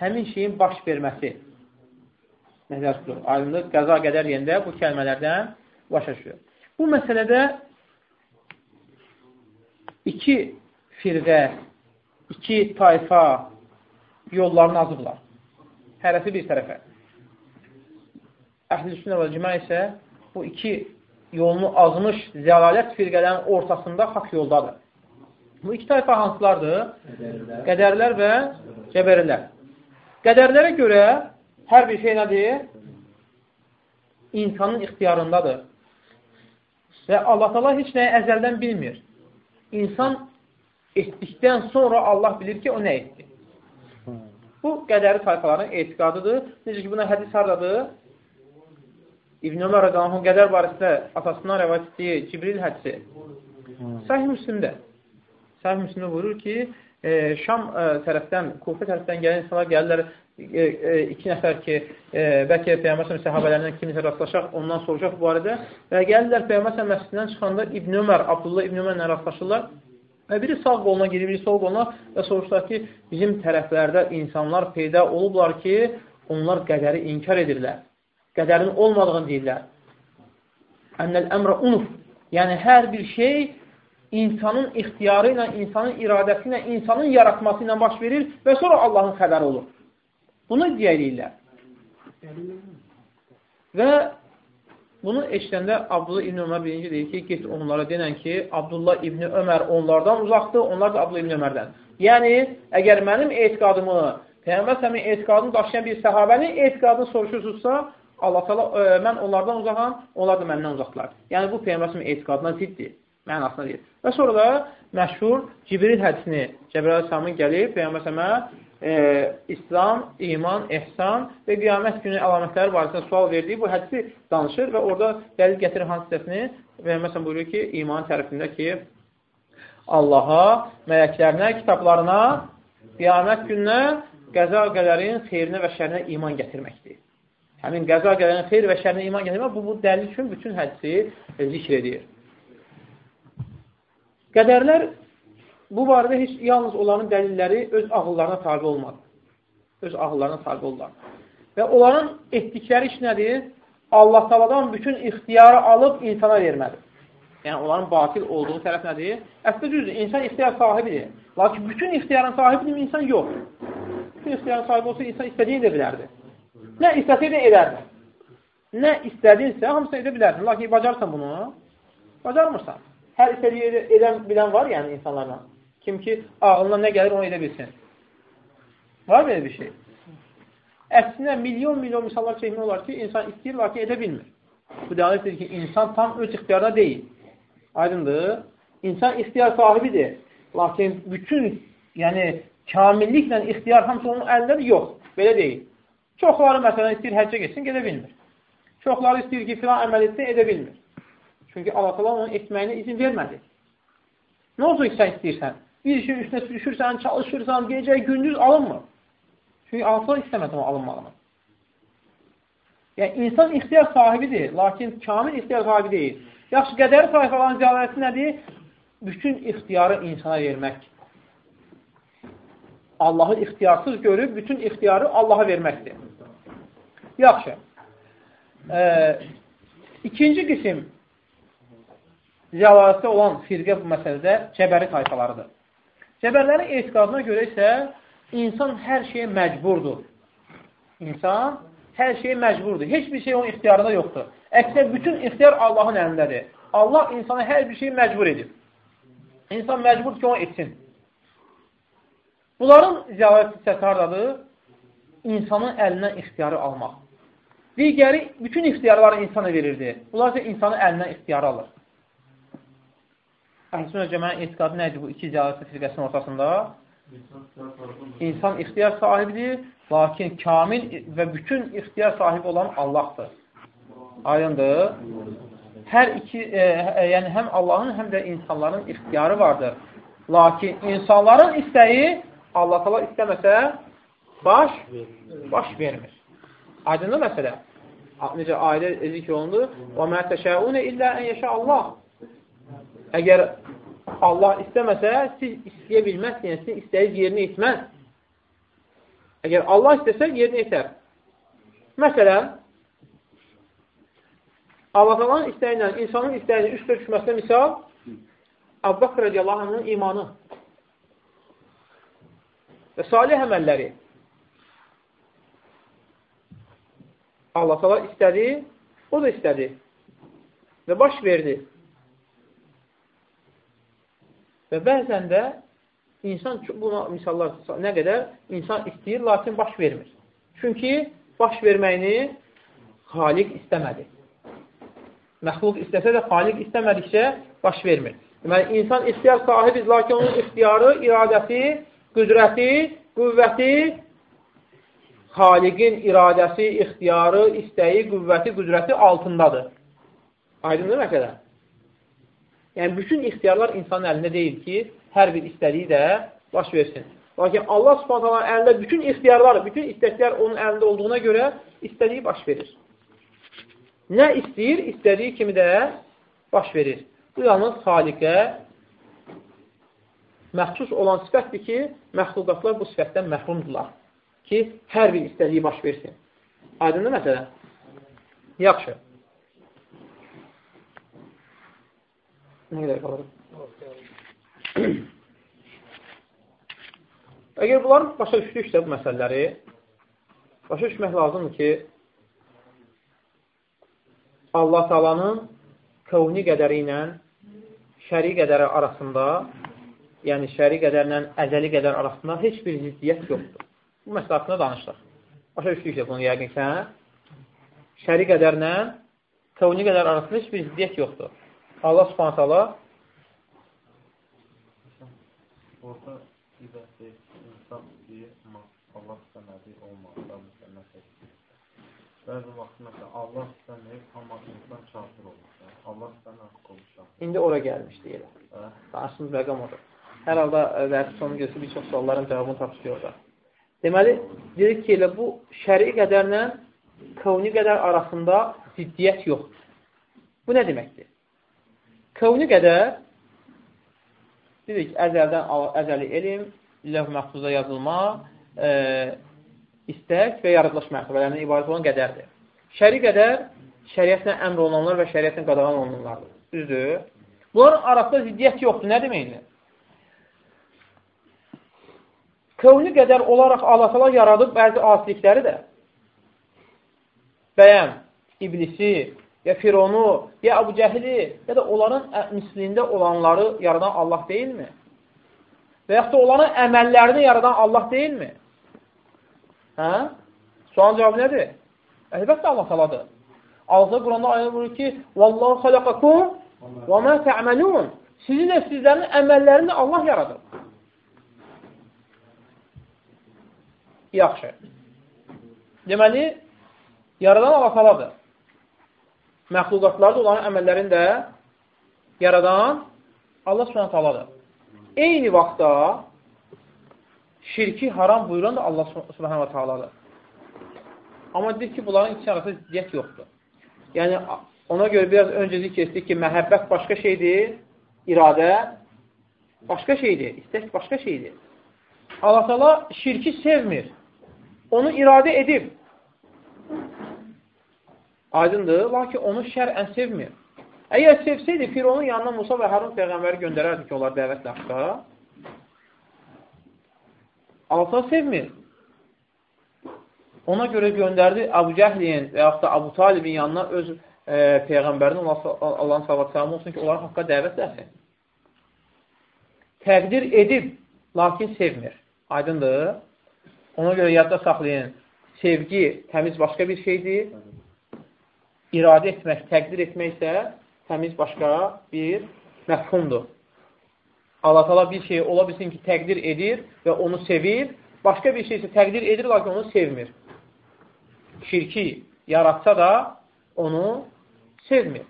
həmin şeyin baş verməsi nəzər tutulur. Aydınlıq, qəza qədər yerində bu kəlmələrdən başa düşülür. Bu məsələdə iki firqə, iki tayfa yollarını azıblar. Hərəsi bir tərəfə. Əhl-i sünnə və cimə isə bu iki yolunu azmış zəlalət firqələrin ortasında haqq yoldadır. Bu iki tayfa hansılardır? Qədərlər, Qədərlər və cəbərilər. Qədərlərə görə Hər bir şey nədir? İnsanın ixtiyarındadır. Və Allah Allah heç nəyi əzəldən bilmir. İnsan etdikdən sonra Allah bilir ki, o nə etdi. Bu, qədəri tayfaların etiqadıdır. Necə ki, buna hədis hardadır? İbn Ömər Rəqanın qədər barəsində atasından rəvayət etdiyi Cibril hədisi. Səhih Müslimdə. Səhih Müslimdə buyurur ki, e, Şam e, tərəfdən, Kufə tərəfdən gələn insanlar gəlirlər, iki nəfər ki, e, bəlkə Peyyəməsəm səhabələrindən kimisə rastlaşaq, ondan soruşaq bu barədə və gəlirlər Peyyəməsəm məscidindən çıxanda İbn Ömər, Abdullah İbn Ömərlə rastlaşırlar və biri sağ qoluna girir, biri sol qoluna və soruşlar ki, bizim tərəflərdə insanlar peyda olublar ki, onlar qədəri inkar edirlər qədərin olmadığını deyirlər. Ənəl əmrə unuf. Yəni, hər bir şey insanın ixtiyarı ilə, insanın iradəsi ilə, insanın yaratması ilə baş verir və sonra Allahın xəbəri olur. Bunu iddia edirlər. Və bunu eşitəndə Abdullah İbn Ömər birinci deyir ki, get onlara denən ki, Abdullah İbn Ömər onlardan uzaqdır, onlar da Abdullah İbn Ömərdən. Yəni, əgər mənim etiqadımı, Peyğəmbər səmin etiqadını daşıyan bir səhabənin etiqadını soruşursunuzsa, Allah təala e, mən onlardan uzaqam, onlar da məndən uzaqdılar. Yəni bu peyğəmbərin etiqadına ziddir. Mənasına deyir. Və sonra da məşhur Cibril hədisini Cəbrail əleyhissalamın gəlib peyğəmbərə e, İslam, iman, ehsan və qiyamət günü əlamətləri barəsində sual verdiyi bu hədisi danışır və orada dəlil gətirir hansı hissəsini və məsələn buyurur ki, iman tərəfində ki, Allaha, mələklərinə, kitablarına, qiyamət gününə, qəza qədərin xeyrinə və şərinə iman gətirməkdir həmin qəza gələn xeyr və şərinə iman gətirmək, bu, bu dəlil üçün bütün hədisi zikr edir. Qədərlər bu barədə heç yalnız onların dəlilləri öz ağıllarına tabi olmadı. Öz ağıllarına tabi oldular. Və onların etdikləri iş nədir? Allah taladan bütün ixtiyarı alıb insana vermədir. Yəni, onların batil olduğu tərəf nədir? Əslində düzdür, insan ixtiyar sahibidir. Lakin bütün ixtiyarın sahibidir, insan yox. Bütün ixtiyarın sahibi olsa, insan istədiyi edə bilərdi. Nə istəsəydin edərdin. Nə istədinsə, hamısını edə bilərdin. Lakin bacarsan bunu, bacarmırsan. Hər istədiyi edə, edən bilən var yəni insanlarla. Kim ki, ağlına nə gəlir, onu edə bilsin. Var belə bir şey. Əksinə milyon-milyon misallar çəkmək olar ki, insan istəyir, lakin edə bilmir. Bu dəlalətdir ki, insan tam öz ixtiyarda deyil. Aydındır. İnsan ixtiyar sahibidir. Lakin bütün, yəni kamilliklə ixtiyar hamısı onun əlindədir? Yox. Belə deyil. Çoxları məsələn istəyir həccə getsin, gedə bilmir. Çoxları istəyir ki, filan əməl etsin, edə bilmir. Çünki Allah Allah onun etməyinə izin vermədi. Nə olsun ki, sən istəyirsən? Bir işin üstünə düşürsən, çalışırsan, gecə, gündüz alınmır. Çünki Allah istəmədi o alınmağını. Yəni, insan ixtiyar sahibidir, lakin kamil ixtiyar sahibi deyil. Yaxşı, qədəri sayfaların ziyarəti nədir? Bütün ixtiyarı insana vermək. Allahı ixtiyarsız görüb, bütün ixtiyarı Allaha verməkdir. Yaxşı. E, ikinci qisim zəlalətdə olan firqə bu məsələdə cəbəri tayfalarıdır. Cəbərlərin etiqadına görə isə insan hər şeyə məcburdur. İnsan hər şeyə məcburdur. Heç bir şey onun ixtiyarında yoxdur. Əksinə, bütün ixtiyar Allahın əlindədir. Allah insana hər bir şeyi məcbur edir. İnsan məcburdur ki, onu etsin. Bunların ziyarət hissəsi haradadır? İnsanın əlindən ixtiyarı almaq. Digəri bütün ixtiyarları insana verirdi. Bunlar isə insanın əlindən ixtiyarı alır. Əhlüsünə cəmənin etiqadı nədir bu iki ziyarət firqəsinin ortasında? İnsan ixtiyar sahibidir, lakin kamil və bütün ixtiyar sahibi olan Allahdır. Aydındır. Hər iki, e, e, yəni həm Allahın, həm də insanların ixtiyarı vardır. Lakin insanların istəyi Allah tala istəməsə baş baş vermir. Aydınlı məsələ. Necə ailə zikr olundu? Və mə təşəunə illə ən yəşə Allah. Əgər Allah istəməsə, siz istəyə bilməzsiniz, sizin istəyiz yerinə etməz. Əgər Allah istəsə, yerinə etər. Məsələn, Allah talanın istəyi ilə insanın istəyinin üstə düşməsinə misal, Abbaqir radiyallahu anhın imanı və salih əməlləri Allah sala istədi, o da istədi və baş verdi. Və bəzən də insan buna misallar nə qədər insan istəyir, lakin baş vermir. Çünki baş verməyini xaliq istəmədi. Məxluq istəsə də xaliq istəmədikcə baş vermir. Deməli, insan ixtiyar sahibiz, lakin onun ixtiyarı, iradəsi, qüdrəti, qüvvəti xaliqin iradəsi, ixtiyarı, istəyi, qüvvəti, qüdrəti altındadır. Aydındır məsələ? Yəni, bütün ixtiyarlar insanın əlində deyil ki, hər bir istədiyi də baş versin. Lakin Allah subhanətələ əlində bütün ixtiyarlar, bütün istəklər onun əlində olduğuna görə istədiyi baş verir. Nə istəyir, istədiyi kimi də baş verir. Bu yalnız xaliqə məxsus olan sifətdir ki, məxluqatlar bu sifətdən məhrumdurlar ki, hər bir istədiyi baş versin. Aydındır məsələ? Yaxşı. Nə qədər qalır? Əgər bunları başa düşdüksə bu məsələləri, başa düşmək lazımdır ki, Allah Taalanın kəvni qədəri ilə şəri qədəri arasında, yəni şəri qədərlə əzəli qədər arasında heç bir ziddiyyət yoxdur. Bu məsələ haqqında danışdıq. Başa düşdüksə bunu yəqin ki, hə? Şəri qədərlə kəvni qədər arasında heç bir ziddiyyət yoxdur. Allah subhanət hala Orada ibadət insan amma Allah istəmədi olmaqda müsəlmət Bəzi vaxt məsələn Allah istəməyib, amma insan kafir olur. Allah istəməyib olmuşlar. İndi ora gəlmişdi elə. Danışdığımız məqam odur. Hər halda dərsi sonu görsə bir çox sualların cavabını tapışıyor orada. Deməli, dedik ki, elə bu şəri qədərlə kəvni qədər arasında ziddiyyət yoxdur. Bu nə deməkdir? Kəvni qədər dedik, əzəldən əzəli elm, ləhv məxsuza yazılma, e, istək və yaradılış mərtəbələrindən ibarət olan qədərdir. Şəri qədər şəriətlə əmr olunanlar və şəriətlə qadağan olunanlardır. Düzdür? Bunların arasında ziddiyyət yoxdur. Nə deməkdir? Kövni qədər olaraq Allah yaradıb bəzi asilikləri də bəyəm, iblisi, ya Fironu, ya Əbu Cəhili, ya da onların mislində olanları yaradan Allah deyilmi? Və yaxud da onların əməllərini yaradan Allah deyilmi? Hə? Sual cavabı nədir? Əlbəttə Allah taladır. Allah Quranda ayət buyurur ki, Vallahu xalaqakum və mə tə'məlun. Sizin də sizlərin əməllərini Allah yaradıb. Yaxşı. Deməli, yaradan Allah-Taladır. Məxluqatlarda olan əməllərin də yaradan Allah subhanət-aladır. Eyni vaxtda şirki haram buyuran da Allah subhanət-aladır. Amma deyir ki, bunların ikisi arasında ziddiyyət yoxdur. Yəni, ona görə biraz öncə zikr etdik ki, məhəbbət başqa şeydir, iradə başqa şeydir, istək başqa şeydir. Allah-Taala şirki sevmir onu iradə edib. Aydındır, lakin onu şərən sevmir. Əgər sevsəydi, Fironun yanına Musa və Harun Peyğəmbəri göndərərdi ki, onlar dəvətlə haqqda. Allah sevmir. Ona görə göndərdi Abu Cəhliyin və yaxud da Abu Talibin yanına öz e, Peyğəmbərini Allahın salavat salamı olsun ki, onların haqqa dəvət etsin. Təqdir edib, lakin sevmir. Aydındır. Ona görə yadda saxlayın, sevgi təmiz başqa bir şeydir. İradə etmək, təqdir etmək isə təmiz başqa bir məfhumdur. Allah tala bir şey ola bilsin ki, təqdir edir və onu sevir. Başqa bir şey isə təqdir edir, lakin onu sevmir. Şirki yaratsa da onu sevmir.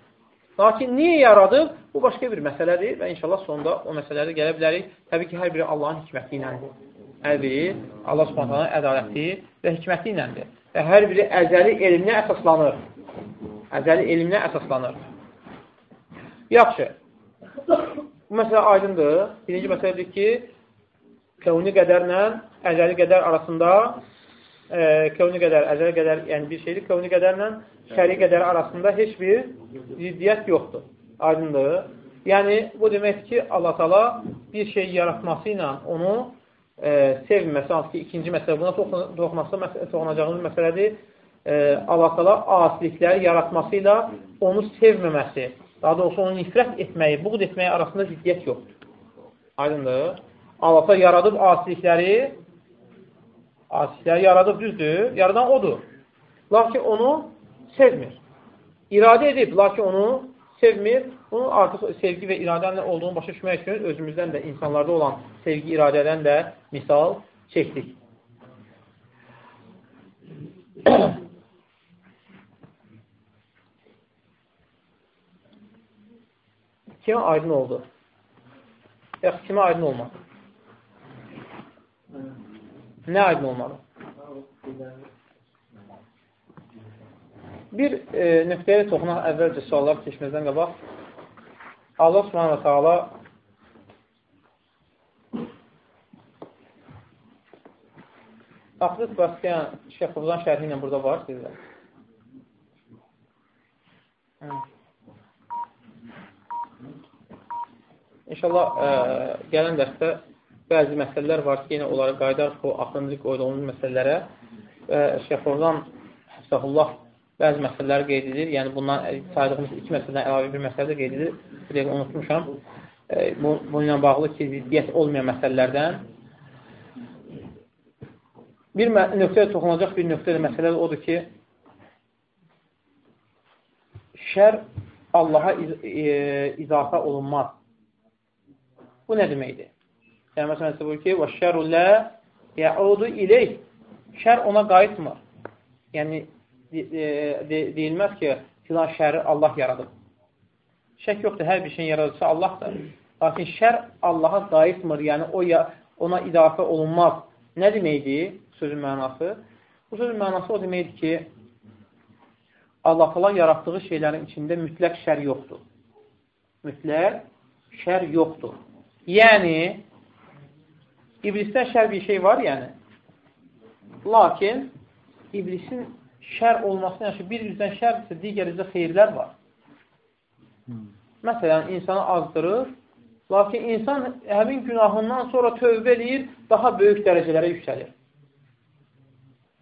Lakin niyə yaradıb? Bu başqa bir məsələdir və inşallah sonunda o məsələlərə gələ bilərik. Təbii ki, hər biri Allahın hikməti iləndir. Hər biri Allah subhanətənin ədaləti və hikməti iləndir. Və hər biri əzəli elminə əsaslanır. Əzəli elminə əsaslanır. Yaxşı. Bu məsələ aydındır. Birinci məsələdir ki, kəvni qədərlə əzəli qədər arasında e, kəvni qədər, əzəli qədər, yəni bir şeydir, kəvni qədərlə şəri qədər arasında heç bir ziddiyyət yoxdur. Aydındır. Yəni, bu deməkdir ki, Allah-u Teala bir şey yaratması ilə onu e, sevməsi, hansı ki, ikinci məsələ, buna toxunması, toxunacağımız məsələdir, e, Allah-ı asilikləri yaratması ilə onu sevməməsi, daha doğrusu onu nifrət etməyi, buğd etməyi arasında ziddiyyət yoxdur. Aydındır. Allah yaradıb asilikləri, asilikləri yaradıb düzdür, yaradan odur. lakin onu sevmir. İradə edib, lakin onu sevmir. Bunun artıq sevgi və iradənin olduğunu başa düşmək üçün özümüzdən də, insanlarda olan sevgi, iradədən də misal çəkdik. Kimə aydın oldu? Yox, kimə aydın olmadı? Nə aydın olmalı? Bir e, nöqtəyə toxunaq əvvəlcə suallar keçməzdən qabaq. Allah subhanahu ta'ala Aqdət Bastiyan Şəxovdan şərhi ilə burada var sizdə. İnşallah ə, e, gələn dərsdə bəzi məsələlər var ki, yenə onlara qayıdarıq o axırıncı qoyduğumuz məsələlərə və Şəxovdan Həfsəhullah bəzi məsələləri qeyd edir. Yəni, bundan saydığımız iki məsələdən əlavə bir məsələ də qeyd edir. Bir dəqiqə unutmuşam. E, bu, bununla bağlı ki, ziddiyyət olmayan məsələlərdən bir nöqtəyə toxunacaq bir nöqtə də məsələ odur ki, şər Allaha iz e, izafə olunmaz. Bu nə deməkdir? Yəni, məsələn, buyur ki, və şəru lə yəudu ileyh. Şər ona qayıtmır. Yəni, de, de, deyilməz ki, filan şəri Allah yaradıb. Şək yoxdur, hər bir şeyin yaradıcısı Allahdır. Lakin şər Allaha qayıtmır, yəni o ya, ona idafə olunmaz. Nə deməkdir sözün mənası? Bu sözün mənası o deməkdir ki, Allah Allah yaratdığı şeylərin içində mütləq şər yoxdur. Mütləq şər yoxdur. Yəni, iblisdən şər bir şey var, yəni. Lakin, iblisin şər olmasına yəni, bir üzdən şərdirsə, digər üzdə xeyirlər var. Məsələn, insanı azdırır, lakin insan həmin günahından sonra tövbə eləyir, daha böyük dərəcələrə yüksəlir.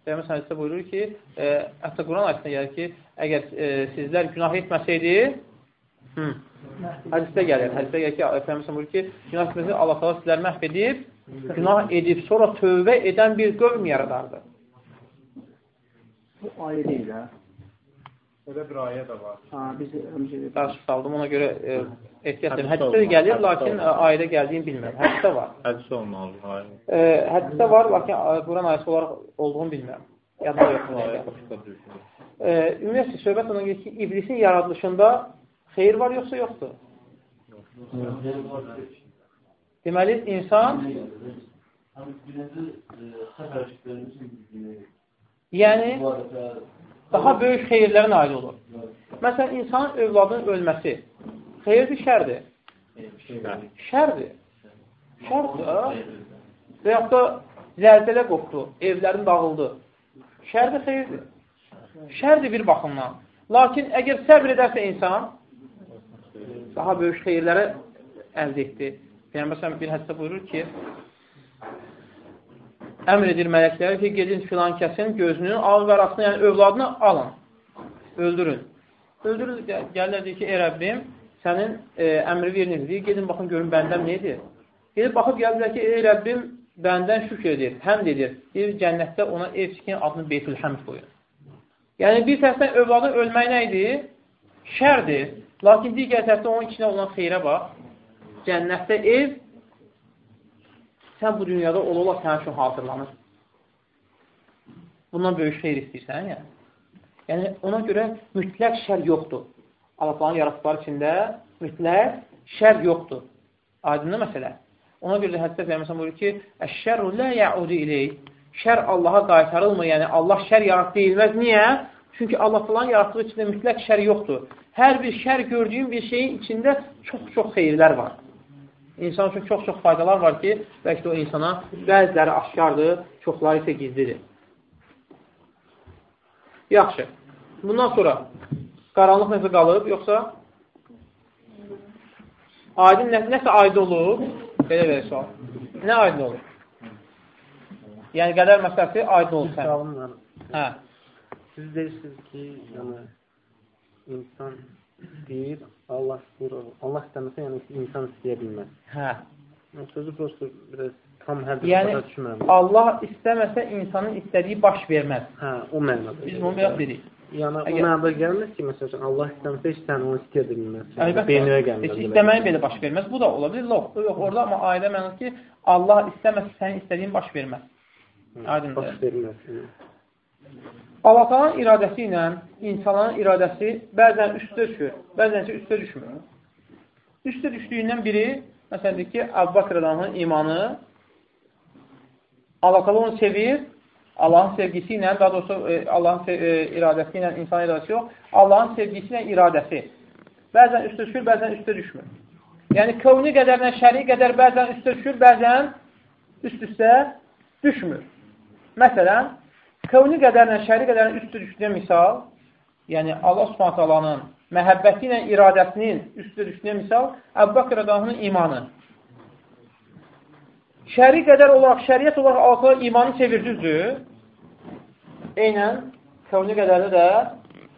Peyğəmbər hədisdə buyurur ki, e, hətta Quran ayəsində gəlir ki, əgər e, sizlər günah etməsəydi, hı, Hədisdə gəlir. Hədisdə gəlir ki, Peyğəmbər buyurur ki, günah etməsi Allah təala sizləri məhv edib, günah edib, sonra tövbə edən bir qövm yaradardı. Bu ayə deyil, hə? Öyle bir ayə də var. Ha, biz həmişə qarşı saldım, ona görə e, ehtiyat edin. Hədisdə də gəlir, lakin e, ayədə gəldiyini bilmirəm. Hədisdə var. Hədis olmalı, ayə. E, hədisdə var, lakin e, Quran ayəsi olaraq olduğunu bilmirəm. Yadda yoxdur. E, ümumiyyətlə, söhbət ona gəlir ki, iblisin yaradılışında Xeyir var yoxsa yoxdur? Deməli, insan yəni daha böyük xeyirlərə nail olur. Məsələn, insanın övladının ölməsi xeyirdir, şərdir? Şərdir. Şərdir. Və yaxud da zəlzələ qopdu, evlərin dağıldı. Şərdir, xeyirdir. Şərdir bir baxımdan. Lakin əgər səbr edərsə insan, daha böyük xeyirlərə əldə etdi. Peyyambər bir hədisdə buyurur ki, əmr edir mələklərə ki, gedin filan kəsin gözünün ağ qarasını, yəni övladını alın, öldürün. Öldürün, gəlirlər deyir ki, ey Rəbbim, sənin e, əmri verinir, gedin baxın görün bəndəm nədir? Gedib baxıb gəlirlər ki, ey Rəbbim, bəndən şükür edir, həmd edir. Deyir, cənnətdə ona ev çikin adını Beytül Həmd qoyun. Yəni, bir tərəfdən övladın ölmək nə idi? Şərdir. Lakin digər tərəfdə onun içində olan xeyrə bax. Cənnətdə ev sən bu dünyada ola-ola sənin üçün hazırlanır. Bundan böyük xeyr istəyirsən, yəni. Yəni, ona görə mütləq şər yoxdur. Allahların yaratıqları içində mütləq şər yoxdur. Aydınlı məsələ. Ona görə də hədisdə Peyğəmbər buyurur ki, "Əş-şerru la ya'udu iley." Şər Allaha qaytarılmır. Yəni Allah şər yaratdı deyilməz. Niyə? Çünki Allah falan yaratdığı içində mütləq şər yoxdur hər bir şər gördüyün bir şeyin içində çox-çox xeyirlər var. İnsan üçün çox-çox faydalar var ki, bəlkə o insana bəziləri aşkardır, çoxları isə gizlidir. Yaxşı. Bundan sonra qaranlıq nəsə qalıb, yoxsa aydın nə, nəsə aydın olub? Belə belə sual. Nə aydın olur? Yəni qədər məsələsi aydın olur sən. Hə. Siz deyirsiniz ki, yəni insan istəyir, Allah istəyir, Allah istəməsə, yəni insan istəyə bilməz. Hə. Yəni, sözü prosto biraz Tam hədis Yəni, düşmürəm. Allah istəməsə insanın istədiyi baş verməz. Hə, o mənada. Biz bunu belə dedik. Yəni, o mənada gəlmir ki, məsəl üçün, Allah istəməsə heç sən onu istəyə bilməzsən. Əlbəttə. Beynəyə Heç gəlmir. istəməyin belə baş verməz. Bu da ola bilər. Yox, yox orada amma ayədə mənasız ki, Allah istəməsə sənin istədiyin baş verməz. Aydındır. Baş verməz. Allah Taala'nın iradəsi ilə insanların iradəsi bəzən üstə düşür, bəzən isə üstə düşmür. Üstə düşdüyündən biri, məsələn, ki, Bakr rəziyallahu imanı Allah onu sevir, Allahın sevgisi ilə, daha doğrusu e, Allahın e, iradəsi ilə, insan iradəsi yox, Allahın sevgisi ilə iradəsi. Bəzən üstə düşür, bəzən üstə düşmür. Yəni, kövni qədərlə şəri qədər bəzən üstə düşür, bəzən üst-üstə düşmür. Məsələn, kövni qədərlə şəri qədərin üstü düşdüyü misal, yəni Allah Subhanahu taalanın məhəbbəti ilə iradəsinin üstü düşdüyü misal Bakr rəziyallahu imanı. Şəri qədər olaraq, şəriət olaraq Allah imanı çevir düzdür. Eynən kövni qədərdə də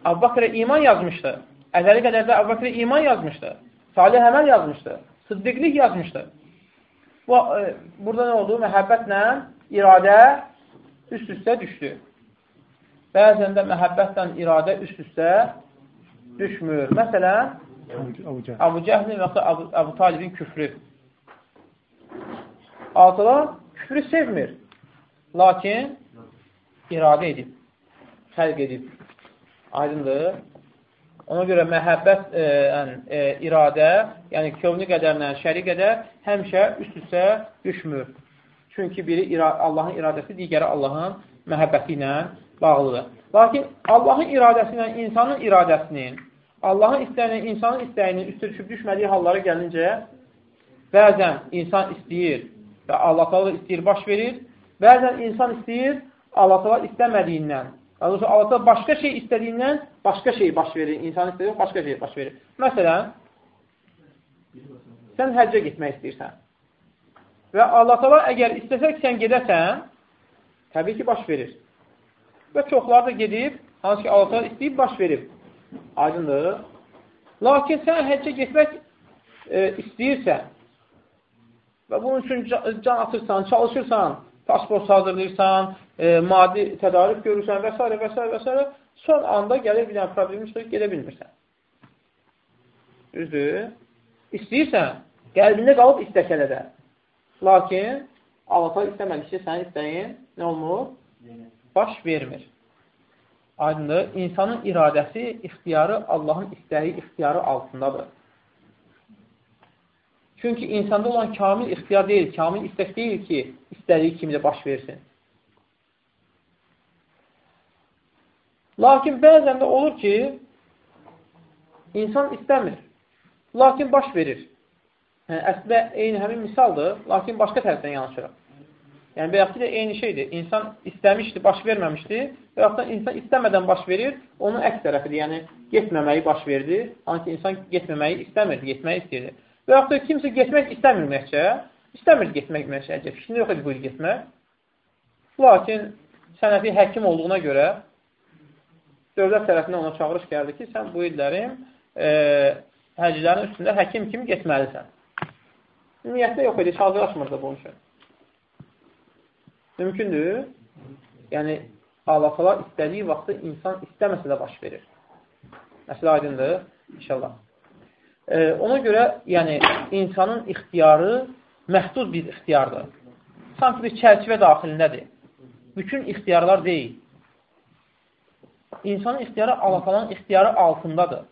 Əbu Bakrə iman yazmışdı. Əzəli qədərdə Əbu Bakrə iman yazmışdı. Salih əməl yazmışdı. Sıddiqlik yazmışdı. Bu, e, burada nə oldu? Məhəbbətlə iradə üst-üstə düşdü. Bəzən də məhəbbətlə iradə üst-üstə düşmür. Məsələn, Abu Cəhlin və Abu, Abu Talibin küfrü. Allah küfrü sevmir. Lakin iradə edib, xəlq edib. Aydındır. Ona görə məhəbbət, e, yəni, e, iradə, yəni kövni qədərlə şəri qədər həmişə üst-üstə düşmür. Çünki biri Allahın iradəsi, digəri Allahın məhəbbəti ilə bağlıdır. Lakin Allahın iradəsi ilə insanın iradəsinin, Allahın istəyinin, insanın istəyinin üstü düşüb düşmədiyi hallara gəlincə, bəzən insan istəyir və Allah da istəyir, baş verir. Bəzən insan istəyir, Allah da istəmədiyindən, daha doğrusu Allah da başqa şey istədiyindən başqa şey baş verir. İnsan istədiyi başqa şey baş verir. Məsələn, sən həccə getmək istəyirsən. Və Allah təala əgər istəsə ki, sən gedəsən, təbii ki, baş verir. Və çoxları da gedib, hansı ki, Allah təala istəyib, baş verib. Aydındır. Lakin sən həccə getmək e, istəyirsən və bunun üçün can, atırsan, çalışırsan, pasport hazırlayırsan, e, maddi tədarük görürsən və s. və s. və s. Son anda gəlir bir dənə problemi çıxır, gedə bilmirsən. Düzdür? İstəyirsən, qəlbində qalıb istəsələ də. Lakin Allah istəmədikcə sənin istəyin nə olmur? Baş vermir. Aydındır. İnsanın iradəsi, ixtiyarı Allahın istəyi ixtiyarı altındadır. Çünki insanda olan kamil ixtiyar deyil, kamil istək deyil ki, istədiyi kimi də baş versin. Lakin bəzən də olur ki, insan istəmir, lakin baş verir. Yəni, əslində, eyni həmin misaldır, lakin başqa tərəfdən yanaşırıq. Yəni, və yaxud da eyni şeydir. İnsan istəmişdi, baş verməmişdi və yaxud da insan istəmədən baş verir, onun əks tərəfidir. Yəni, getməməyi baş verdi, hansı insan getməməyi istəmirdi, getməyi istəyirdi. Və yaxud da kimsə getmək istəmir məhcə, istəmir getmək məhcəcə, fikrində yox idi buyur getmək. Lakin sənəfi həkim olduğuna görə dövlət tərəfindən ona çağırış gəldi ki, sən bu illərin e, həccilərin üstündə həkim kimi getməlisən. Ümumiyyətlə yox idi, hazırlaşmırdı bunun üçün. Mümkündür. Yəni, Allah-Allah istədiyi vaxtı insan istəməsə də baş verir. Məsələ aydındır, inşallah. E, ona görə, yəni, insanın ixtiyarı məhdud bir ixtiyardır. Sanki bir çərçivə daxilindədir. Bütün ixtiyarlar deyil. İnsanın ixtiyarı Allah-Allahın ixtiyarı altındadır.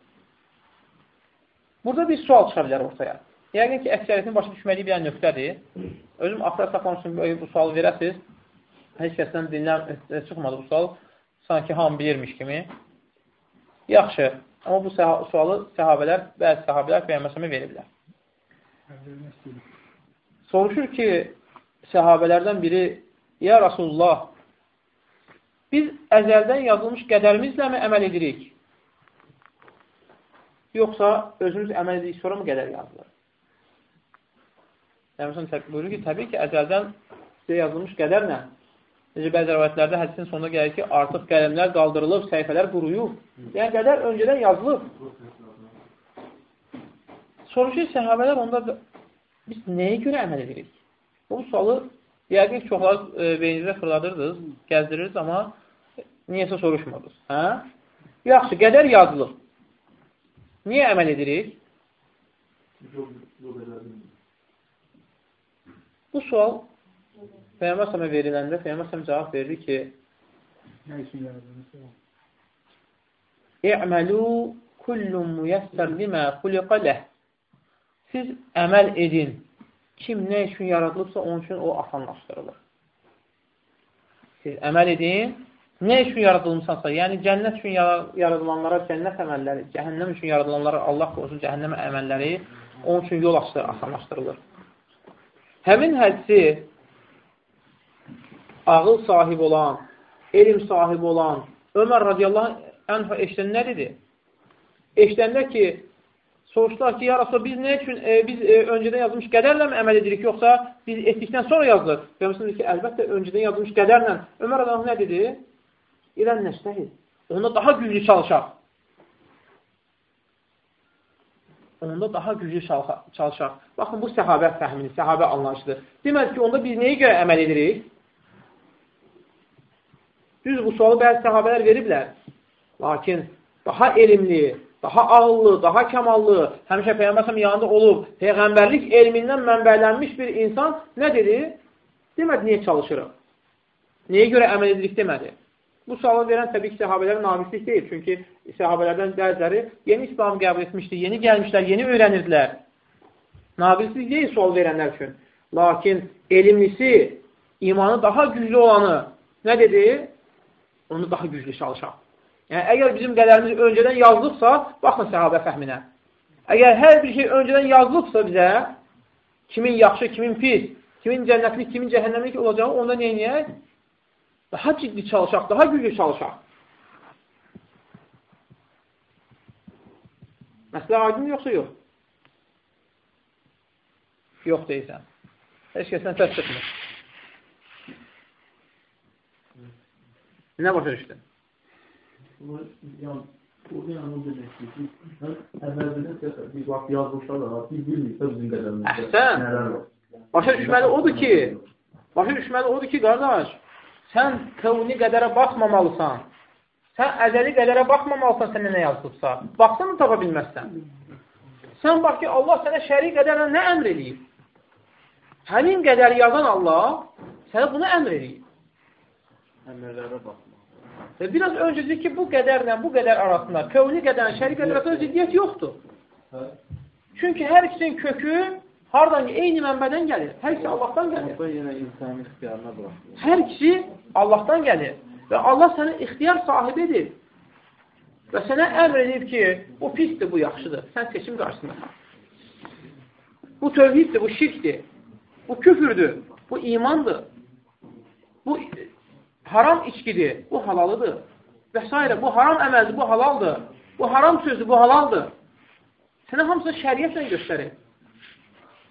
Burada bir sual çıxa bilər ortaya. Yəqin ki, əksəriyyətin başa düşmədiyi bir nöqtədir. Özüm axıra saxlamışım, bu sualı verəsiz. Heç kəsdən dinləm, çıxmadı bu sual. Sanki hamı bilirmiş kimi. Yaxşı. Amma bu sualı səhabələr, bəzi səhabələr bəyənməsəmə veriblər. Soruşur ki, səhabələrdən biri, Ya Rasulullah, biz əzəldən yazılmış qədərimizlə mi əməl edirik? Yoxsa özümüz əməl edirik, sonra mı qədər yazılır? Nəbisən buyurur ki, təbii ki, əzəldən sizə yazılmış qədərlə Necə bəzi rəvayətlərdə hədisin sonunda gəlir ki, artıq qələmlər qaldırılıb, səhifələr quruyub. Yəni, qədər öncədən yazılıb. Soruşur səhabələr onda biz nəyə görə əməl edirik? Bu sualı Yəqin çoxlar e, beyninizə fırladırdınız, gəzdirirdiniz, amma niyəsə soruşmadınız. Hə? Yaxşı, qədər yazılıb. Niyə əməl edirik? Bu sual Peyyəmbər sələmə veriləndə Peyyəmbər sələm cavab verir ki? İ'məlu kullun müyəssər limə xuliqə ləh. Siz əməl edin. Kim nə üçün yaradılıbsa, onun üçün o asanlaşdırılır. Siz əməl edin. Nə üçün yaradılmışsansa, yəni cənnət üçün yaradılanlara cənnət əməlləri, cəhənnəm üçün yaradılanlara Allah qorusun cəhənnəm əməlləri onun üçün yol açdı, asanlaşdırılır. Həmin hədsi ağıl sahibi olan, elm sahibi olan Ömər radiyallahu anh eşdən nə dedi? Eşdəndə ki, soruşdular ki, ya Rasul, biz nə üçün, e, biz e, öncədən yazılmış qədərlə mi əməl edirik, yoxsa biz etdikdən sonra yazılır? Peyğəmbər ki, əlbəttə öncədən yazılmış qədərlə. Ömər adam nə dedi? İlən nəstəhid. Onda daha güclü çalışaq. Onda daha güclü çalışaq. Baxın, bu səhabə fəhmini, səhabə anlayışıdır. Deməz ki, onda biz nəyə görə əməl edirik? Düz bu sualı bəzi səhabələr veriblər. Lakin daha elmli, daha ağıllı, daha kəmallı, həmişə Peyğəmbər yanında olub, Peyğəmbərlik elmindən mənbələnmiş bir insan nə dedi? Demədi, niyə çalışırıq? Niyə görə əməl edirik demədi. Bu sualı verən təbii ki, səhabələr namislik deyil. Çünki səhabələrdən bəziləri yeni İslamı qəbul etmişdi, yeni gəlmişlər, yeni öyrənirdilər. Nabilislik deyil sual verənlər üçün. Lakin elmlisi, imanı daha güclü olanı nə dedi? Onu daha güclü çalışaq. Yəni, əgər bizim qədərimiz öncədən yazılıbsa, baxın səhabə fəhminə. Əgər hər bir şey öncədən yazılıbsa bizə, kimin yaxşı, kimin pis, kimin cənnətlik, kimin cəhənnəmlik olacağı, onda neyiniyək? Daha ciddi çalışaq, daha güclü çalışaq. Məsələ aydın yoxsa yox? Yox deyirsən. Heç kəsdən səs çıxmır. Nə başa düşdün? yəni burada yəni o demək ki, əvvəldən bir vaxt yazmışlar da, biz bilmirik də bizim qədərimizdə Əhsən. nələr var. Başa düşməli odur ki, başa düşməli odur ki, qardaş, sən kəvni qədərə baxmamalısan. Sən əzəli qədərə baxmamalısan sənə nə yazılıbsa. Baxsan tapa bilməzsən. Sən bax ki, Allah sənə şəri qədərlə nə əmr eləyib? Həmin qədəri yazan Allah sənə bunu əmr eləyib. Əmrlərə baxma. Və biraz öncədir ki, bu qədərlə bu qədər arasında, kövni qədərin, şəri qədər arasında ziddiyyət yoxdur. Hə? Çünki hər ikisinin kökü hardan, eyni mənbədən gəlir. Hər ikisi Allahdan gəlir. Bu yenə insanın ixtiyarına buraxılır. Hər ikisi Allahdan gəlir. Və Allah səni ixtiyar sahibi edir. Və sənə əmr edib ki, bu pisdir, bu yaxşıdır. Sən seçim qarşısında. Bu tövhiddir, bu şirkdir. Bu küfürdür, bu imandır. Bu haram içkidir, bu halalıdır. Və s. Bu haram əməldir, bu halaldır. Bu haram sözdür, bu halaldır. Sənə hamısını şəriyyətlə göstərir.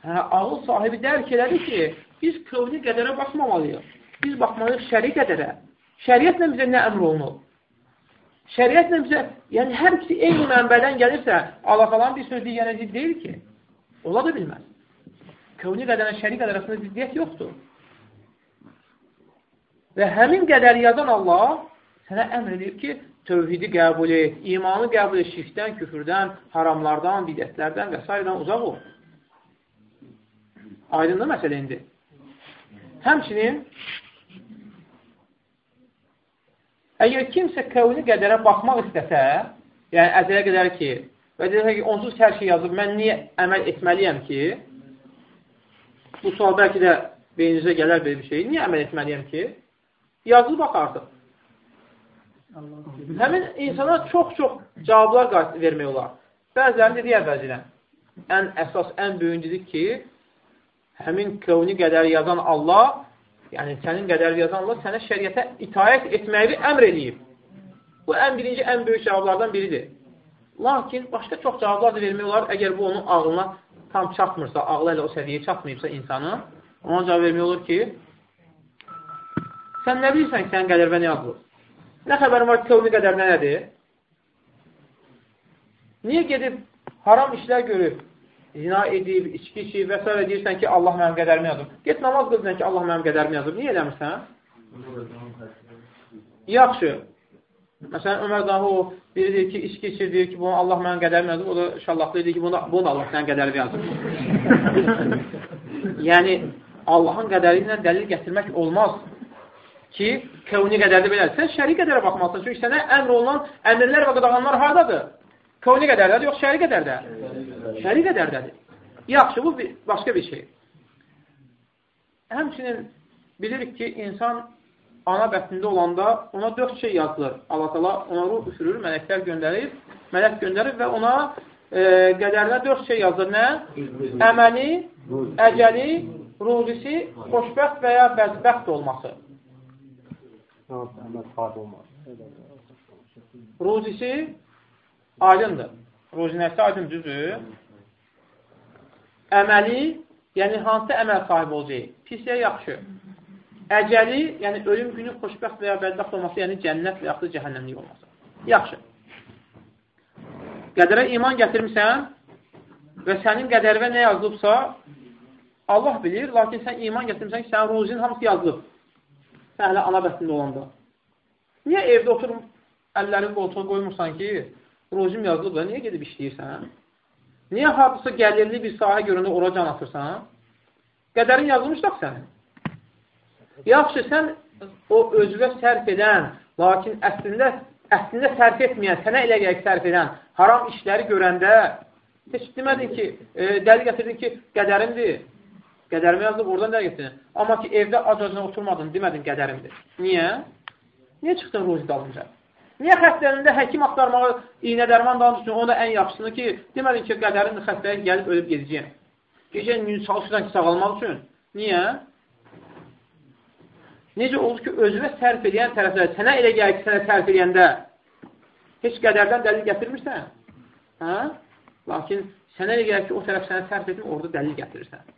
Hə, ağıl sahibi dərk elədi ki, biz kövni qədərə baxmamalıyıq. Biz baxmalıyıq şəri qədərə. Şəriyyətlə bizə nə əmr olunub? Şəriyyətlə bizə, yəni hər ikisi eyni mənbədən gəlirsə, Allah falan bir söz digənə zid deyil ki. Ola da bilməz. Kövni qədərə, şəri qədər arasında ziddiyyət yoxdur. Və həmin qədər yazan Allah sənə əmr edib ki, tövhidi qəbul et, imanı qəbul et, şirkdən, küfürdən, haramlardan, bidətlərdən və s. uzaq ol. Aydınlı məsələ indi. Həmçinin, əgər kimsə kəvni qədərə baxmaq istəsə, yəni əzələ qədər ki, və desə ki, onsuz hər şey yazıb, mən niyə əməl etməliyəm ki, bu sual bəlkə də beyninizə gələr belə bir şey, niyə əməl etməliyəm ki, yazılı bax artıq. Həmin insana çox-çox cavablar vermək olar. Bəzilərini dedik əvvəlcədən. Ən əsas, ən böyüncüdür ki, həmin kövni qədəri yazan Allah, yəni sənin qədəri yazan Allah sənə şəriətə itayət etməyi əmr edib. Bu, ən birinci, ən böyük cavablardan biridir. Lakin başqa çox cavablar da vermək olar, əgər bu onun ağlına tam çatmırsa, ağlı elə o səviyyəyə çatmayıbsa insanın, ona cavab vermək olur ki, Sən nə bilirsən ki, sənin qədərvə nə yazılır? Nə xəbərin var ki, kövni qədər nədir? Niyə gedib haram işlər görüb, zina edib, içki içib və s. deyirsən ki, Allah mənim qədərimi yazıb. Get namaz qılsan ki, Allah mənim qədərimi yazıb. Niyə eləmirsən? Yaxşı. Məsələn, Ömər Dahov biri deyir ki, içki içir, deyir ki, bunu Allah mənim qədərimi yazıb. O da şallaqlı deyir ki, bunu, bunu Allah sənin qədərimi yazıb. yəni, Allahın qədəri ilə dəlil gətirmək olmaz ki, kəvni qədərdə belədir. Sən şəri qədərə baxmalısın. Çünki sənə əmr olunan əmrlər və qadağanlar haradadır? Kəvni qədərdədir, yox şəri qədərdə. Şəri qədərdədir. Yaxşı, bu bir, başqa bir şey. Həmçinin bilirik ki, insan ana bətnində olanda ona dörd şey yazılır. Allah tala ona ruh üfürür, mələklər göndərir, mələk göndərir və ona e, qədərinə dörd şey yazır. Nə? Əməli, əcəli, ruzisi, xoşbəxt və ya bədbəxt olması. Ruzisi aydındır. Ruzinəsi aydın düzdür. Əməli, yəni hansı əməl sahibi olacaq? Pis ya yaxşı. Əcəli, yəni ölüm günü xoşbəxt və ya bədbəxt olması, yəni cənnət və yaxud da cəhənnəmlik olması. Yaxşı. Qədərə iman gətirmirsən və sənin qədərvə nə yazılıbsa, Allah bilir, lakin sən iman gətirmirsən ki, sənin ruzin hamısı yazılıb. Sən hələ ana bəstində olanda. Niyə evdə oturum, əllərini qoltuğa qoymursan ki, ruzim yazılıb da, niyə gedib işləyirsən? Niyə hardasa gəlirli bir sahə görəndə ora can atırsan? Qədərin yazılmışdaq sənin. Yaxşı, sən o özünə sərf edən, lakin əslində, əslində sərf etməyən, sənə elə gələk sərf edən haram işləri görəndə heç demədin ki, e, dəli gətirdin ki, qədərimdir. Qədərimi yazıb oradan dəli gətirdin. Amma ki, evdə ac-acına oturmadın, demədin qədərimdir. Niyə? Niyə çıxdın ruzi dalınca? Niyə xəstəliyində həkim axtarmağı, iynə dərman dalınca üçün, onu da ən yaxşısını ki, demədin ki, qədərimdir, xəstəyə gəlib ölüb gedəcəyəm. Gecən gün çalışırsan ki, sağalmaq üçün. Niyə? Necə olur ki, özünə sərf edən tərəflər, sənə elə gəlir ki, sənə sərf edəndə heç qədərdən dəlil gətirmirsən. Hə? Lakin sənə elə gəlir ki, o tərəf sənə sərf etmir, orada dəlil gətirirsən.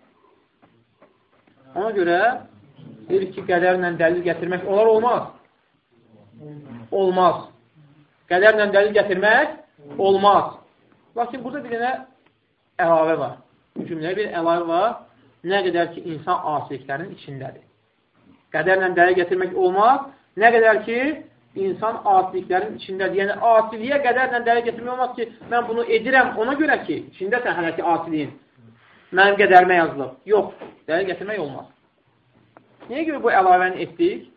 Ona görə deyir ki, qədərlə dəlil gətirmək olar olmaz. Olmaz. Qədərlə dəlil gətirmək olmaz. Lakin burada bir dənə əlavə var. Cümləyə bir əlavə var. Nə qədər ki, insan asiliklərin içindədir. Qədərlə dəlil gətirmək olmaz. Nə qədər ki, insan asiliklərin içindədir. Yəni, asiliyə qədərlə dəlil gətirmək olmaz ki, mən bunu edirəm ona görə ki, içindəsən hələ ki, asiliyin. Mənim qədərimə yazılıb. Yox, dəlil gətirmək olmaz. Niyə görə bu əlavəni etdik?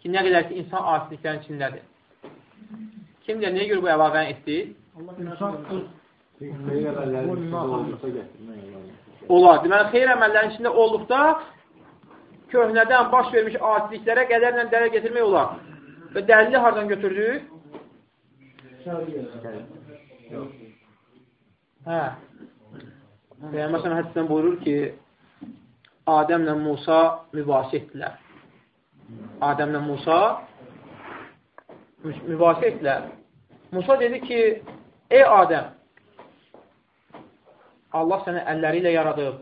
Ki, nə qədər ki, insan asiliklərin içindədir. Kim də niyə görə bu əlavəni etdik? Olar. Deməli, xeyr əməllərin içində olduqda köhnədən baş vermiş asiliklərə qədərlə dəlil getirmək olar. Və dəlili hardan götürdük? Hə. Peyğəmbər hədisdən buyurur ki, Adəmlə Musa mübahisə etdilər. Adəmlə Musa mübahisə etdilər. Musa dedi ki, ey Adəm, Allah səni əlləri ilə yaradıb,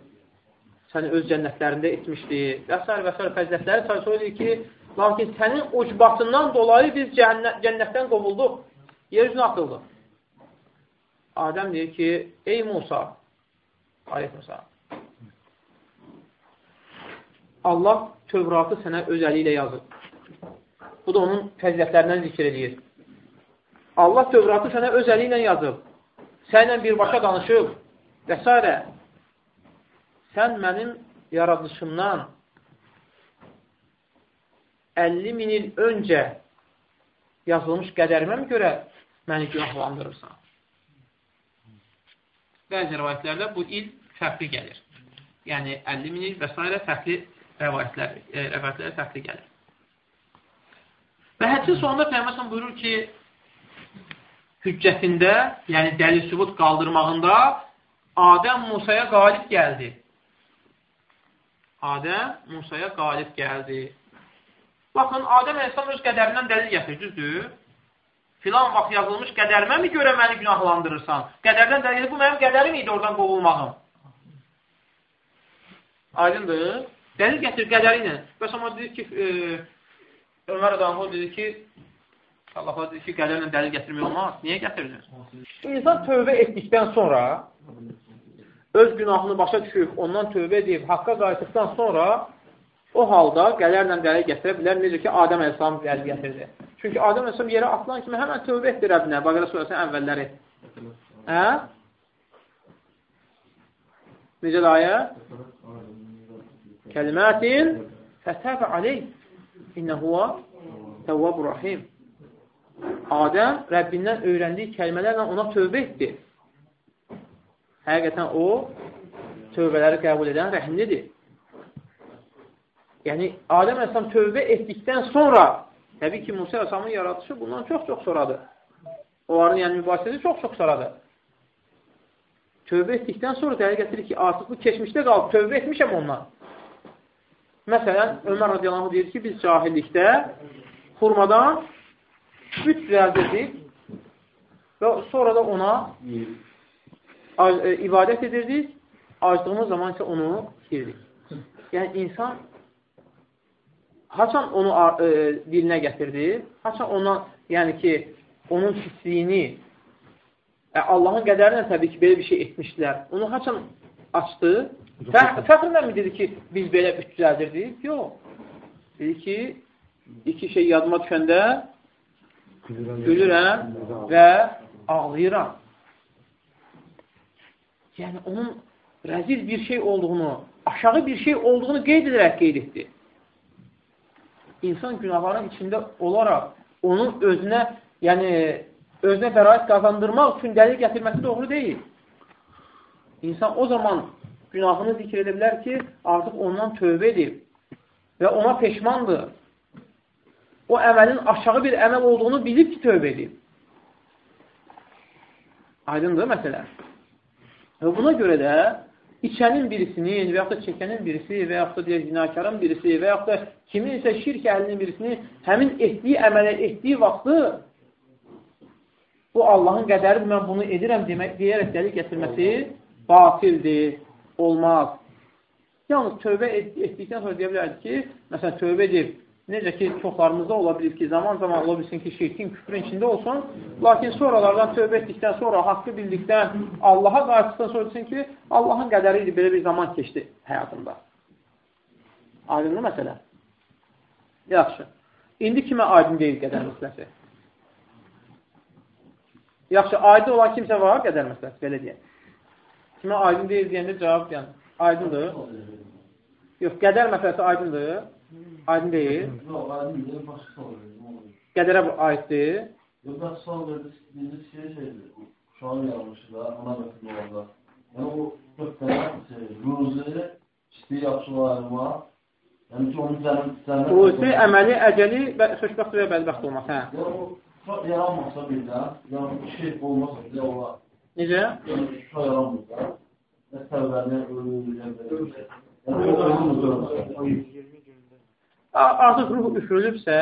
səni öz cənnətlərində etmişdi və s. və s. fəzilətləri sayı söyləyir ki, lakin sənin ucbatından dolayı biz cənnət, cənnətdən qovulduq, yer üzünə atıldı. Adəm deyir ki, ey Musa, aleyhissalam, Allah Tövratı sənə öz əli ilə yazıb. Bu da onun fəzilətlərindən zikr edir. Allah Tövratı sənə öz əli ilə yazıb. Sənlə birbaşa danışıb və s sən mənim yaradışımdan 50 min il öncə yazılmış qədərimə görə məni günahlandırırsan. Bəzi rəvayətlərdə bu il fərqli gəlir. Yəni 50 min il və s. fərqli rəvayətlər, e, rəvayətlərə fərqli gəlir. Və hədsin sonunda Peyğəmbər buyurur ki, hüccətində, yəni dəlil sübut qaldırmağında Adəm Musaya qalib gəldi. Adəm Musaya qalib gəldi. Baxın, Adəm Əleyhisselam öz qədərindən dəlil gətirir, düzdür? Filan vaxt yazılmış qədərimə mi görə məni günahlandırırsan? Qədərdən dəlil, bu mənim qədərim idi oradan qovulmağım. Aydındır? Dəlil gətirir qədəri ilə. Bəs amma dedi ki, e, Ömər Adamı dedi ki, Allah dedi ki, qədərlə dəlil gətirmək olmaz. Niyə gətirilir? İnsan tövbə etdikdən sonra öz günahını başa düşüb, ondan tövbə edib, haqqa qayıtdıqdan sonra o halda qələrlə dəli gətirə bilər, necə ki, Adəm Əleyhisselam dəli gətirdi. Çünki Adəm Əleyhisselam yerə atılan kimi həmən tövbə etdi Rəbbinə, Bəqərə surəsinin əvvəlləri. Hə? Necə ayə? Kəlimətin fətəbə aleyh innəhuvə təvvəb rahim. Adəm Rəbbindən öyrəndiyi kəlmələrlə ona tövbə etdi. Həqiqətən o, tövbələri qəbul edən rəhimlidir. Yəni, Adəm Əsəm tövbə etdikdən sonra, təbii ki, Musa Əsəmin yaratışı bundan çox-çox sonradır. Onların yəni, mübahisəsi çox-çox sonradır. Tövbə etdikdən sonra dəli gətirir ki, artıq bu keçmişdə qalıb, tövbə etmişəm ondan. Məsələn, Ömər radiyallahu deyir ki, biz cahillikdə xurmadan üç əldə edib və sonra da ona E, ibadət edirdik, acdığımız zaman isə onu yirdik. Yəni, insan haçan onu e, dilinə gətirdi, haçan ondan, yəni ki, onun pisliyini, e, Allahın qədərinə təbii ki, belə bir şey etmişdilər. Onu haçan açdı, fəxrlə mi dedi ki, biz belə bütçülədirdik? Yox. Dedi ki, iki şey yadıma düşəndə gülürəm və ağlayıram. Yəni, onun rəzil bir şey olduğunu, aşağı bir şey olduğunu qeyd edərək qeyd etdi. İnsan günahların içində olaraq onun özünə, yəni özünə bəraət qazandırmaq üçün dəlil gətirməsi doğru deyil. İnsan o zaman günahını zikr edə bilər ki, artıq ondan tövbə edib və ona peşmandır. O əməlin aşağı bir əməl olduğunu bilib ki, tövbə edib. Aydındır məsələ. Və buna görə də içənin birisinin və yaxud da çəkənin birisi və yaxud da deyək, zinakarın birisi və yaxud da kimin isə şirk əhlinin birisini həmin etdiyi əmələ etdiyi vaxtı bu Allahın qədəridir, mən bunu edirəm demək, deyərək dəli gətirməsi batildir, olmaz. Yalnız tövbə et, etdikdən sonra deyə bilərdik ki, məsələn, tövbə edib, Necə ki, çoxlarımızda ola bilir ki, zaman-zaman ola bilsin ki, şirkin, küfrün içində olsun, lakin sonralardan tövbə etdikdən sonra, haqqı bildikdən, Allaha qarşısından sonra desin ki, Allahın qədəri idi, belə bir zaman keçdi həyatımda. Aydınlı məsələ. Yaxşı. İndi kimə aydın deyil qədər məsələsi? Yaxşı, aydın olan kimsə var qədər məsələsi, belə deyək. Kimə aydın deyil deyəndə cavab deyən, aydındır. Yox, qədər məsələsi aydındır. Aydın deyil. Sual. Qədərə aiddir. Yox, ben sual verdi, birinci şey şeydir, yanlışı da, ana məktub olanda. Yəni o dörd şey, ruzi, istəyir yaxşı ayırma, yəni ki, onun cənnət... Ruzi, əməli, əcəli və xoşbəxt və bədbəxt olması, hə. Yəni o yaranmasa birdən, yəni şey olmasa bir olar. Necə? Artıq ruh üfürülübsə,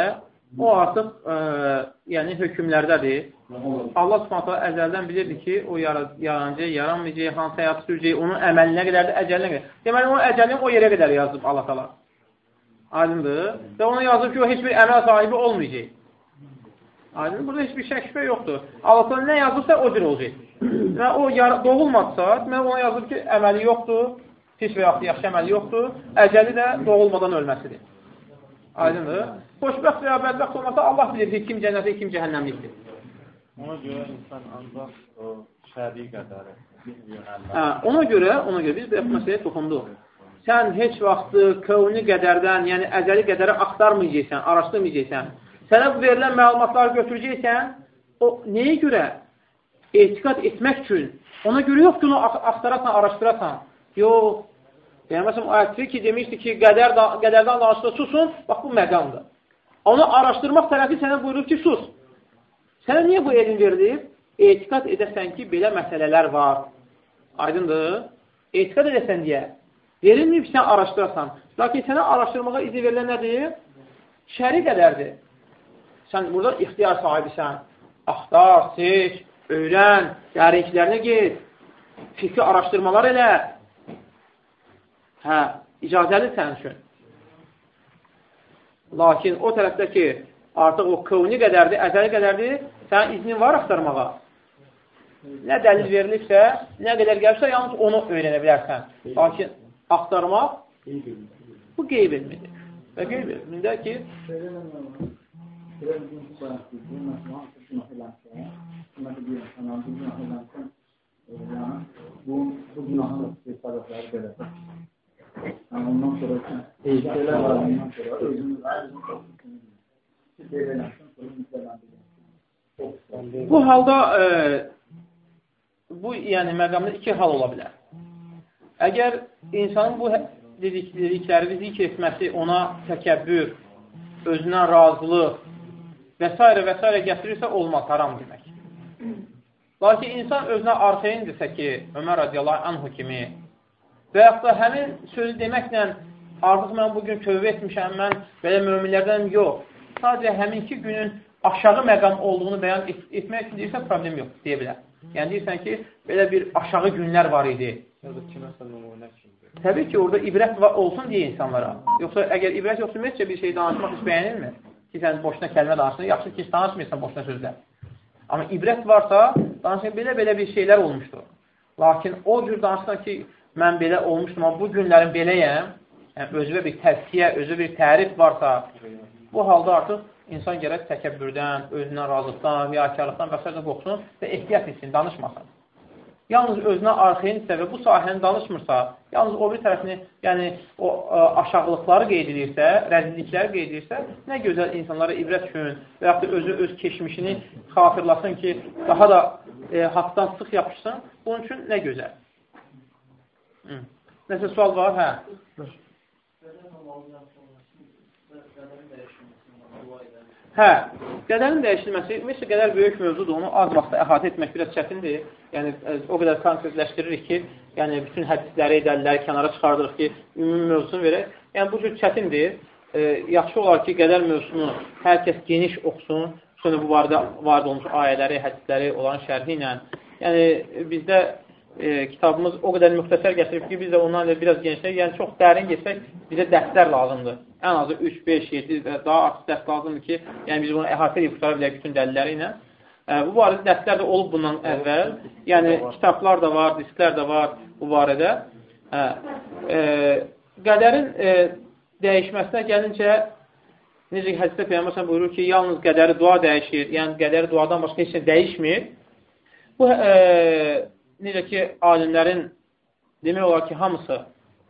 o artıq ə, e, yəni hökmlərdədir. Allah subhanətə əzəldən bilirdi ki, o yaranacaq, yaranmayacaq, hansı həyat sürəcək, onun əməlinə qədər də əcəlinə qədər. Deməli, o əcəlini o yerə qədər yazıb Allah tala. Aydındır. Və ona yazıb ki, o heç bir əməl sahibi olmayacaq. Aydın, burada heç bir şək şübhə yoxdur. Allah nə yazırsa, o cür olacaq. Və o doğulmadsa, deməli, ona yazıb ki, əməli yoxdur, pis və yaxud yaxşı əməli yoxdur, əcəli də doğulmadan ölməsidir. Aydındır. Xoşbəxt və ya bədbəxt olmasa Allah bilir ki, kim cənnətə, kim cəhənnəmlikdir. Ona görə insan ancaq o şəri qədəri hə, Ona görə, ona görə biz bu məsələyə toxunduq. Sən heç vaxtı kəvni qədərdən, yəni əzəli qədəri axtarmayacaqsən, araşdırmayacaqsən. Sənə bu verilən məlumatları götürəcəksən, o nəyə görə? Etiqat etmək üçün. Ona görə yox ki, onu axtarasan, araşdırasan. Yox, Peyğəmbər ayətdir ki, demişdi ki, qədər qədərdən danışıqda susun, bax bu məqamdır. Onu araşdırmaq tərəfi sənə buyurur ki, sus. Sənə niyə bu elm verilib? Etiqat edəsən ki, belə məsələlər var. Aydındır. Etiqat edəsən deyə. Verilməyib sən araşdırasan. Lakin sənə araşdırmağa izin verilən nədir? Şəri qədərdir. Sən burada ixtiyar sahibisən. Axtar, seç, öyrən, dərinliklərinə get, fikri araşdırmalar elə, Hə, icazəli sənin üçün. Lakin o tərəfdə ki, artıq o qövni qədərdir, əzəli qədərdir, sənin iznin var axtarmağa. Nə dəlil verilibsə, nə qədər gəlibsə, yalnız onu öyrənə bilərsən. Lakin axtarmaq bu qeyb ilmidir. Və qeyb ilmində ki, bu, bu günahın ifadeleri böyle. Yani ondan sonra şeyler var, ondan sonra özümüz Bu halda e, bu yəni məqamda iki hal ola bilər. Əgər insanın bu dedik, dedikləri zikr etməsi ona təkəbbür, özünə razılıq və s. və s. gətirirsə, olmaz, haram demək. Lakin insan özünə arxayındirsə ki, Ömər radiyallahu anhu kimi və yaxud da həmin sözü deməklə artıq mən bugün tövbə etmişəm, mən belə möminlərdən yox, sadəcə həminki günün aşağı məqam olduğunu bəyan et etmək üçün deyirsən, problem yox, deyə bilər. Yəni deyirsən ki, belə bir aşağı günlər var idi. Təbii ki, orada ibrət olsun deyə insanlara. Yoxsa əgər ibrət yoxsa ümumiyyətcə bir şey danışmaq heç bəyənilmir ki, sən boşuna kəlmə danışsın, yaxşı ki, danışmırsan boşuna sözlər. Amma ibrət varsa, danışın, belə-belə bir şeylər olmuşdur. Lakin o cür danışsan ki, mən belə olmuşdum, amma bu günlərin beləyəm, yəni özünə bir təzkiyə, özü bir tərif varsa, bu halda artıq insan gərək təkəbbürdən, özünə razılıqdan, riyakarlıqdan və s. qorxsun və ehtiyat etsin, danışmasın. Yalnız özünə arxayınsə və bu sahəni danışmırsa, yalnız o bir tərəfini, yəni o ə, aşağılıqları qeyd edirsə, rəzillikləri qeyd edirsə, nə gözəl insanlara ibrət üçün və yaxud da özü öz keçmişini xatırlasın ki, daha da e, haqdan sıx yapışsın. Bunun üçün nə gözəl. Hı. Nəsə sual var? Hə. Hə, qədərin dəyişilməsi, ümumiyyətlə qədər böyük mövzudur, onu az vaxtda əhatə etmək biraz çətindir. Yəni, o qədər konkretləşdiririk ki, yəni bütün hədisləri, dəlilləri kənara çıxardırıq ki, ümumi mövzusunu verək. Yəni, bu cür çətindir. E, yaxşı olar ki, qədər mövzusunu hər kəs geniş oxusun, sonra bu barədə varid olmuş ayələri, hədisləri olan şərhi ilə. Yəni, bizdə e, kitabımız o qədər müxtəsər gətirib ki, biz də ondan biraz genişləyək, yəni çox dərin geçsək, bizə dərslər lazımdır. Ən azı 3, 5, 7 və daha artıq dərs lazımdır ki, yəni biz bunu əhatə edib qutara bilək bütün dəlilləri ilə. E, bu barədə dərslər də olub bundan əvvəl. Yəni kitablar da var, disklər də var bu barədə. Hə, e, qədərin e, dəyişməsinə gəlincə, necə ki, hədisdə Peyyəməsən buyurur ki, yalnız qədəri dua dəyişir, yəni qədəri duadan başqa heç nə dəyişmir. Bu, e, necə ki, alimlərin demək olar ki, hamısı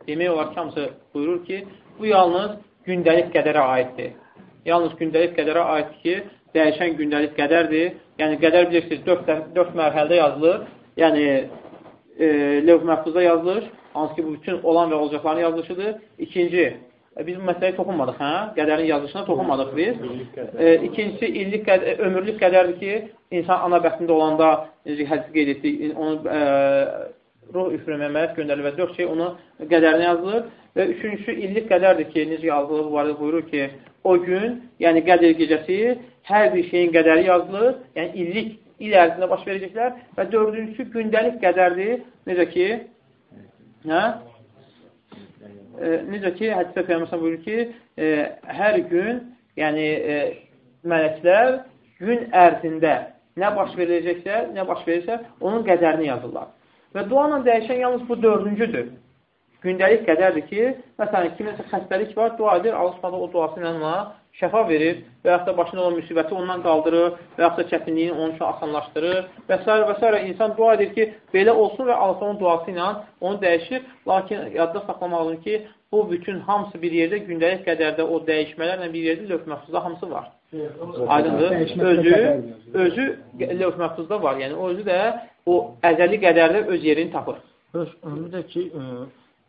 demək olar ki, hamısı buyurur ki, bu yalnız gündəlik qədərə aiddir. Yalnız gündəlik qədərə aiddir ki, dəyişən gündəlik qədərdir. Yəni, qədər bilirsiniz, 4, 4 mərhələdə yazılır. Yəni, e, levh məhfuzda yazılır. Hansı ki, bu bütün olan və olacaqların yazılışıdır. İkinci, biz bu məsələyə toxunmadıq, hə? Qədərin yazılışına toxunmadıq biz. E, ikincisi, illik qədər, e, ömürlük qədərdir ki, insan ana bəxtində olanda, necə hədis qeyd etdik, onu e, ruh üfürməyə mələk göndərilir və dörd şey onu qədərinə yazılır. Və üçüncüsü illik qədərdir ki, necə yazılır, bu barədə buyurur ki, o gün, yəni qədər gecəsi, hər bir şeyin qədəri yazılır, yəni illik il ərzində baş verəcəklər və dördüncüsü gündəlik qədərdir, necə ki, hə? Necə ki, hədisdə Peyyəməsən buyurur ki, e, hər gün, yəni e, mələklər gün ərzində nə baş verəcəksə, nə baş verirsə, onun qədərini yazırlar. Və duanla dəyişən yalnız bu dördüncüdür. Gündəlik qədərdir ki, məsələn, kiminsə xəstəlik var, dua edir, Allah Subhanahu o duası ilə ona şəfa verir və yaxud da başında olan müsibəti ondan qaldırır və yaxud da çətinliyini onun üçün asanlaşdırır və s. və s. İnsan dua edir ki, belə olsun və Allah onun duası ilə onu dəyişir. Lakin yadda saxlamaqdır ki, bu bütün hamısı bir yerdə, gündəlik qədərdə o dəyişmələrlə bir yerdə lövh məhfuzda hamısı var. Aydındır. Özü, özü lövh məhfuzda var. Yəni, o özü də o əzəli qədərdə öz yerini tapır. Öz, bir də ki, ə, ə,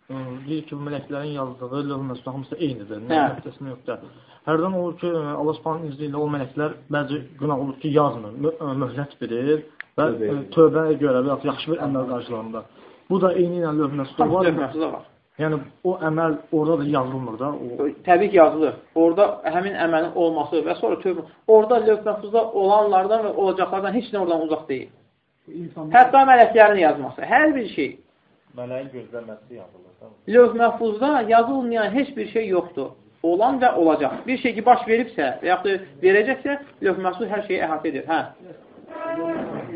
deyir ki, mələklərin yazdığı lövh məhfuzda hamısı eynidir. Nə müddəsinə yoxdur. Hərdən olur ki, Allah subhanın izni ilə o mələklər bəzi günah olur ki, yazmır, möhlət verir və tövbəyə görə və yaxşı bir əməl qarşılarında. Bu da eyni ilə lövh məhfuzda var. Yəni o əməl orada da yazılmır da. O... Təbii ki, yazılır. Orada həmin əməlin olması və sonra tövbə. Orada lövh məhfuzda olanlardan və olacaqlardan heç nə oradan uzaq deyil. İnsan... Hətta mələklərin yazması, hər bir şey. Mələyin gözləməsi yazılır. Lövh məhfuzda yazılmayan heç bir şey yoxdur. Olan və olacaq. Bir şey ki, baş veribsə və yaxud da verəcəksə, lövh məhfuz hər şeyi əhatə edir. Hə?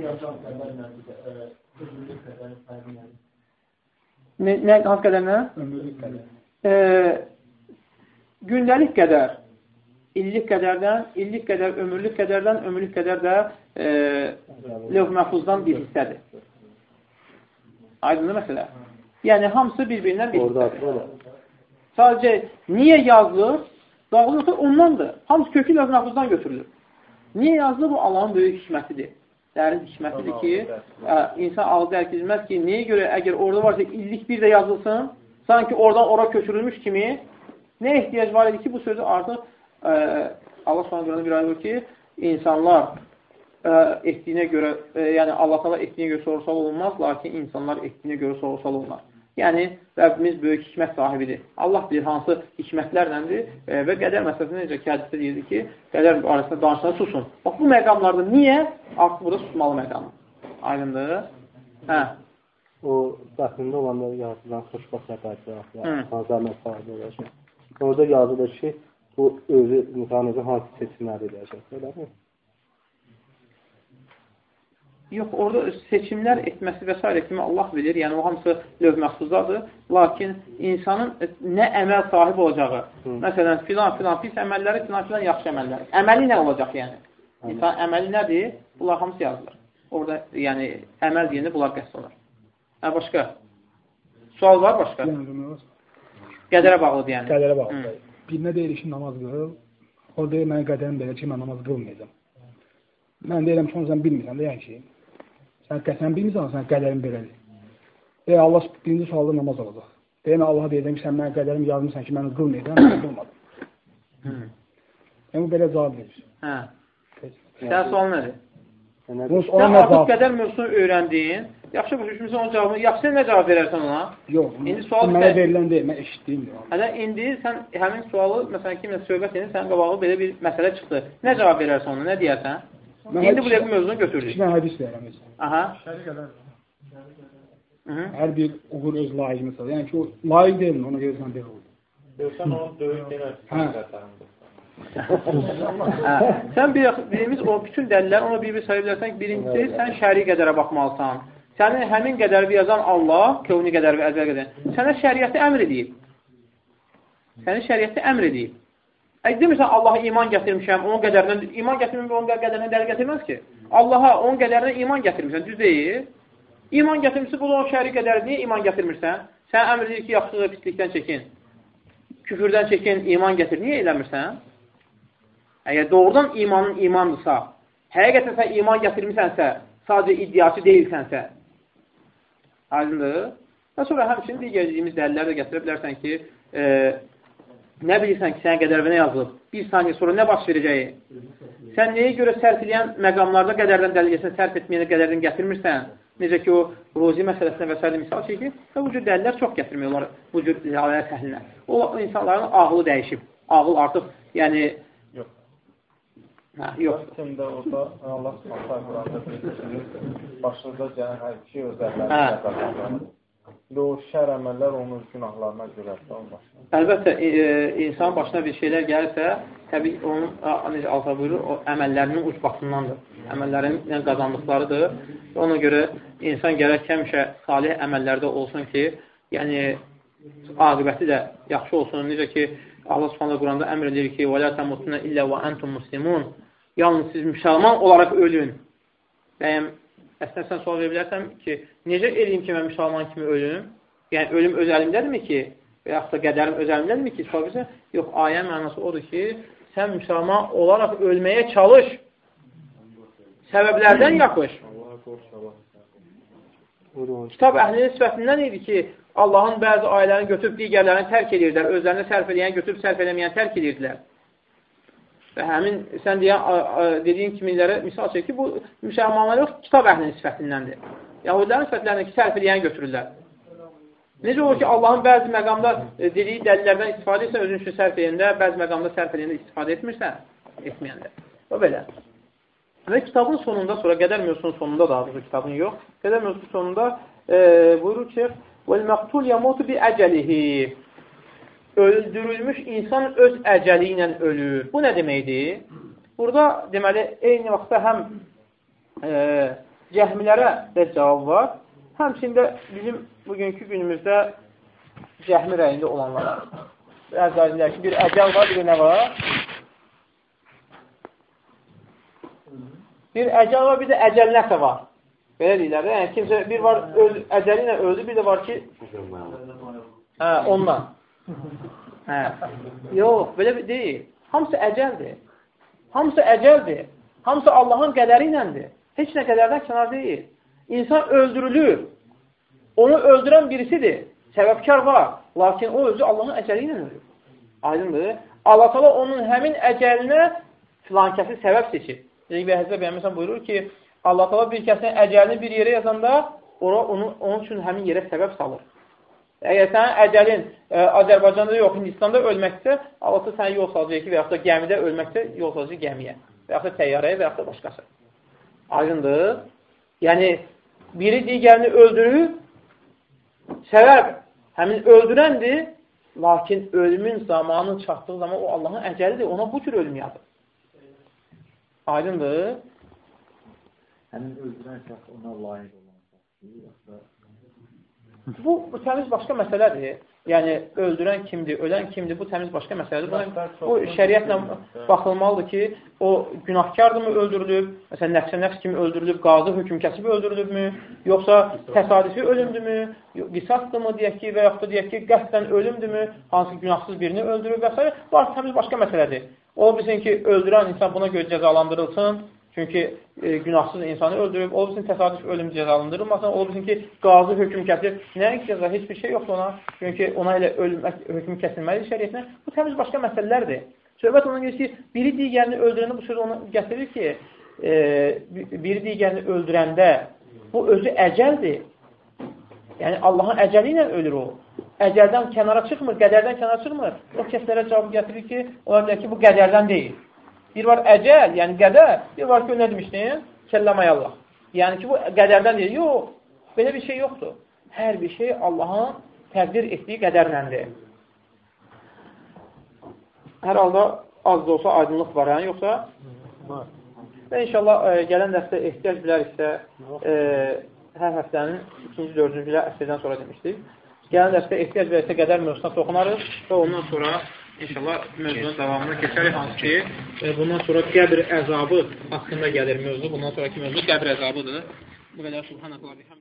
yaşam qədərlə ömürlük qədərin fərqi nədir? Nə, nə hansı qədərlə? Ömürlük qədər. E, gündəlik qədər, illik qədərdən, illik qədər, ömürlük qədərdən, ömürlük qədər də e, lövh məhfuzdan bir hissədir. Aydınlı məsələ. Yəni, hamısı bir-birindən bir. Sadəcə, niyə yazılır? Dağılırsa ondandır. Hamısı kökü lövh məhfuzdan götürülür. Niyə yazılır? Bu Allahın böyük hikmətidir. Dərin hikmətidir ki, ə, insan ağlı dərk edilməz ki, niyə görə əgər orada varsa illik bir də yazılsın, sanki oradan ora köçürülmüş kimi nə ehtiyac var idi ki, bu sözü artıq ə, Allah s.ə.v. bir ayır ki, insanlar etdiyinə görə, yəni Allah təala etdiyinə görə sorğu olunmaz, lakin insanlar etdiyinə görə sorğu olunlar. Yəni, Rəbbimiz böyük hikmət sahibidir. Allah bilir hansı hikmətlərləndir və qədər məsələsində necə ki, hədisdə deyirdi ki, qədər arasında danışana susun. Bax, bu məqamlarda niyə? Artıq burada susmalı məqam. Aydındır? Hə. O daxilində olanları yazılan xoşbaxt rəqətlər, hazır məsələdə olacaq. Orada yazılır ki, bu özü insanın hansı seçimləri edəcək. Eləmi? Yox, orada seçimlər etməsi və s. kimi Allah bilir. Yəni, o hamısı lövh məxsuzdadır. Lakin insanın nə əməl sahibi olacağı, Hı. məsələn, filan, filan pis əməlləri, filan, filan yaxşı əməlləri. Əməli nə olacaq yəni? İnsan əməli nədir? Bunlar hamısı yazılır. Orada, yəni, əməl deyəndə bunlar qəst olur. Hə, başqa? Sual var başqa? Qədərə bağlıdır yəni. Qədərə bağlıdır. Birinə deyirik ki, namaz qıl. O deyir, mənə qədərim belə ki, mən namaz qılmayacam. Mən deyirəm ki, onu sən bilmirsən də, yəni ki, Sən qəsəm bilmirsən, sən qədərin belədir. E, Allah birinci sualda namaz olacaq. Deyəmə Allah deyəcəm ki, sən mənə qədərim yazmısan ki, mən qılmayacam, mən qılmadım. Yəni, bu belə cavab verir. Hə. Sən sual nədir? Sən artıq qədər mövzusunu öyrəndin. Yaxşı başa düşmüsən onun cavabını. Yaxşı nə cavab verərsən ona? Yox. İndi sual mənə verilən deyil, mən eşitdiyim. Hələ indi sən həmin sualı məsələn kimlə söhbət edin, sənin qabağı belə bir məsələ çıxdı. Nə cavab verərsən ona? Nə deyərsən? İndi bu dəqiq mövzunu götürdük. İki dənə hədis deyirəm. Aha. Hər bir uğur öz layiqini sağlar. Yəni ki, o layiq deyil, ona görə sən deyil olur. Görsən onu döyüb deyirsən. hə. Sən bir, birimiz o bütün dəlillər ona bir-bir sayı bilərsən ki, birincisi sən şəri qədərə baxmalısan. Sənin həmin qədəri yazan Allah, kövni qədəri və əzəl qədəri, sənə şəriəti əmr edib. Səni şəriəti əmr edib. Əgər demirsən Allaha iman gətirmişəm, onun qədərindən iman gətirmirəm, onun qədərindən dəlil gətirməz ki. Allaha onun qədərindən iman gətirmirsən, düz deyil. İman gətirmirsən, bu da onun şəri qədəri, niyə iman gətirmirsən? Sən əmr edir ki, yaxşılığı pislikdən çəkin. Küfürdən çəkin, iman gətir. Niyə eləmirsən? Əgər doğrudan imanın imandırsa, həqiqətən sən iman gətirmisənsə, sadəcə iddiaçı deyilsənsə, aydındır. Və sonra həmçinin digər dediyimiz dəlilləri də gətirə bilərsən ki, e, Nə bilirsən ki, sənin qədərvinə yazılıb? Bir saniyə sonra nə baş verəcəyi? Sən nəyə görə sərf edən məqamlarda qədərdən dəlilgəsən, sərf etməyənə qədərdən gətirmirsən? Necə ki, o rozi məsələsinə və s. misal çəkir və bu cür dəlillər çox gətirmiyorlar bu cür rialəyə səhlinə. O, insanların ağlı dəyişib. Ağıl artıq, yəni... Yox. Hə, yox. Şimdi orada Allah ki, başınıza gələn hər şey öz əllərində İndi o şər əməllər onun günahlarına görərsə olmaz. Əlbəttə, e, e, insanın başına bir şeylər gəlirsə, təbii onun, necə alfa buyurur, o əməllərinin ucbatındandır. Əməllərinin qazandıqlarıdır. Ona görə insan gərək həmişə salih əməllərdə olsun ki, yəni aqibəti də yaxşı olsun. Necə ki, Allah Subhanahu Quranda əmr edir ki: "Və la tamutunna illə və entum muslimun." Yalnız siz müsəlman olaraq ölün. Bəyəm Əslində sən sual verir bilərsən ki, necə eləyim ki, mən müsəlman kimi ölüm? Yəni, ölüm öz əlimdədirmi ki, və yaxud da qədərim öz əlimdədirmi ki, sual verirsən? Yox, ayə mənası odur ki, sən müsəlman olaraq ölməyə çalış. Səbəblərdən yapış. Kitab əhlinin sifətindən idi ki, Allahın bəzi ayələrini götürüb digərlərini tərk edirdilər. Özlərini sərf edəyən götürüb sərf eləməyən tərk edirdilər. Və həmin sən deyən, dediyin kimilərə misal çək ki, bu müsəlmanlar yox, kitab əhlinin sifətindəndir. Yahudilərin sifətlərini ki, sərf eləyəni götürürlər. Necə olur ki, Allahın bəzi məqamda e, dediyi dəlillərdən istifadə etsən, özün üçün sərf edəndə, bəzi məqamda sərf edəndə istifadə etmirsən, etməyəndə. O belə. Və kitabın sonunda, sonra qədər mövzusunun sonunda da bu kitabın yox, qədər mövzusunun sonunda e, buyurur ki, وَالْمَقْتُولْ يَمُوتُ بِأَجَلِهِ öldürülmüş insan öz əcəli ilə ölür. Bu nə deməkdir? Burada deməli eyni vaxtda həm e, cəhmilərə də cavab var. Həmçində bizim bugünkü günümüzdə cəhmi rəyində olanlara. Əzəlilər ki, bir əcəl var, bir nə var? Bir əcəl var, bir də əcəl nəsə var. Belə deyirlər. Yəni, kimsə bir var öl, əcəli ilə öldü, bir də var ki, hə, ondan. Hə. Yox, belə deyil. Hamısı əcəldir. Hamısı əcəldir. Hamısı Allahın qədəri iləndir. Heç nə qədərdən kənar deyil. İnsan öldürülür. Onu öldürən birisidir. Səbəbkar var. Lakin o özü Allahın əcəli ilə ölür. Aydındır. Allah tala onun həmin əcəlinə filan kəsi səbəb seçir. Deyək və Həzrət Bəyəməsən buyurur ki, Allah tala bir kəsin əcəlini bir yerə yazanda, ora onun, onun üçün həmin yerə səbəb salır. Əgər sənin əcəlin ə, Azərbaycanda yox, Hindistanda ölməksə, Allah sənə yol salacaq ki, və yaxud da gəmidə ölməksə, yol salacaq gəmiyə, və yaxud da təyyarəyə, və yaxud da başqası. Aydındır. Yəni, biri digərini öldürür, səbəb həmin öldürəndir, lakin ölümün zamanı çatdığı zaman o Allahın əcəlidir, ona bu cür ölüm yazır. Aydındır. Həmin öldürən şəxs ona layiq olan şəxsdir, yoxsa Bu, bu təmiz başqa məsələdir. Yəni, öldürən kimdir, ölən kimdir, bu təmiz başqa məsələdir. Buna, bu şəriətlə baxılmalıdır ki, o günahkardırmı öldürülüb, məsələn, nəfsə nəfs kimi öldürülüb, qazı hökm kəsib öldürülübmü, yoxsa təsadüfi ölümdürmü, qisasdırmı, deyək ki, və yaxud da deyək ki, qəsdən ölümdürmü, hansı günahsız birini öldürür və s. Bu təmiz başqa məsələdir. O bilsin ki, öldürən insan buna görə cəzalandırılsın, Çünki e, günahsız insanı öldürüb, o bilsin təsadüf ölüm cəzalandırılmasın, o bilsin ki, qazı hökm kəsir. Nəyə cəza? Heç bir şey yoxdur ona. Çünki ona elə ölmək, hökm kəsilməli şəriyyətinə. Bu təmiz başqa məsələlərdir. Söhbət ona gəlir ki, biri digərini öldürəndə bu söz onu gətirir ki, e, biri digərini öldürəndə bu özü əcəldir. Yəni, Allahın əcəli ilə ölür o. Əcəldən kənara çıxmır, qədərdən kənara çıxmır. O kəslərə cavab gətirir ki, onlar deyir ki, bu qədərdən deyil. Bir var əcəl, yəni qədər, bir var ki, nə demişdin? Kəlləmayallah. Yəni ki, bu qədərdən deyil. Yox, belə bir şey yoxdur. Hər bir şey Allahın təqdir etdiyi qədərləndir. Hər halda az da olsa aydınlıq var, yəni, yoxsa? Var. Və inşallah e, gələn dəstə ehtiyac biləriksə, e, hər həftənin ikinci, dördüncü əsrdən sonra demişdik. Gələn dəstə ehtiyac biləriksə qədər mövzusuna toxunarıq və ondan sonra İnşallah mövzunun davamına keçərik, hansı ki, e, bundan sonra qəbr əzabı haqqında gəlir mövzu. Bundan sonraki mövzu qəbr əzabıdır. Bu qədər subhanallah.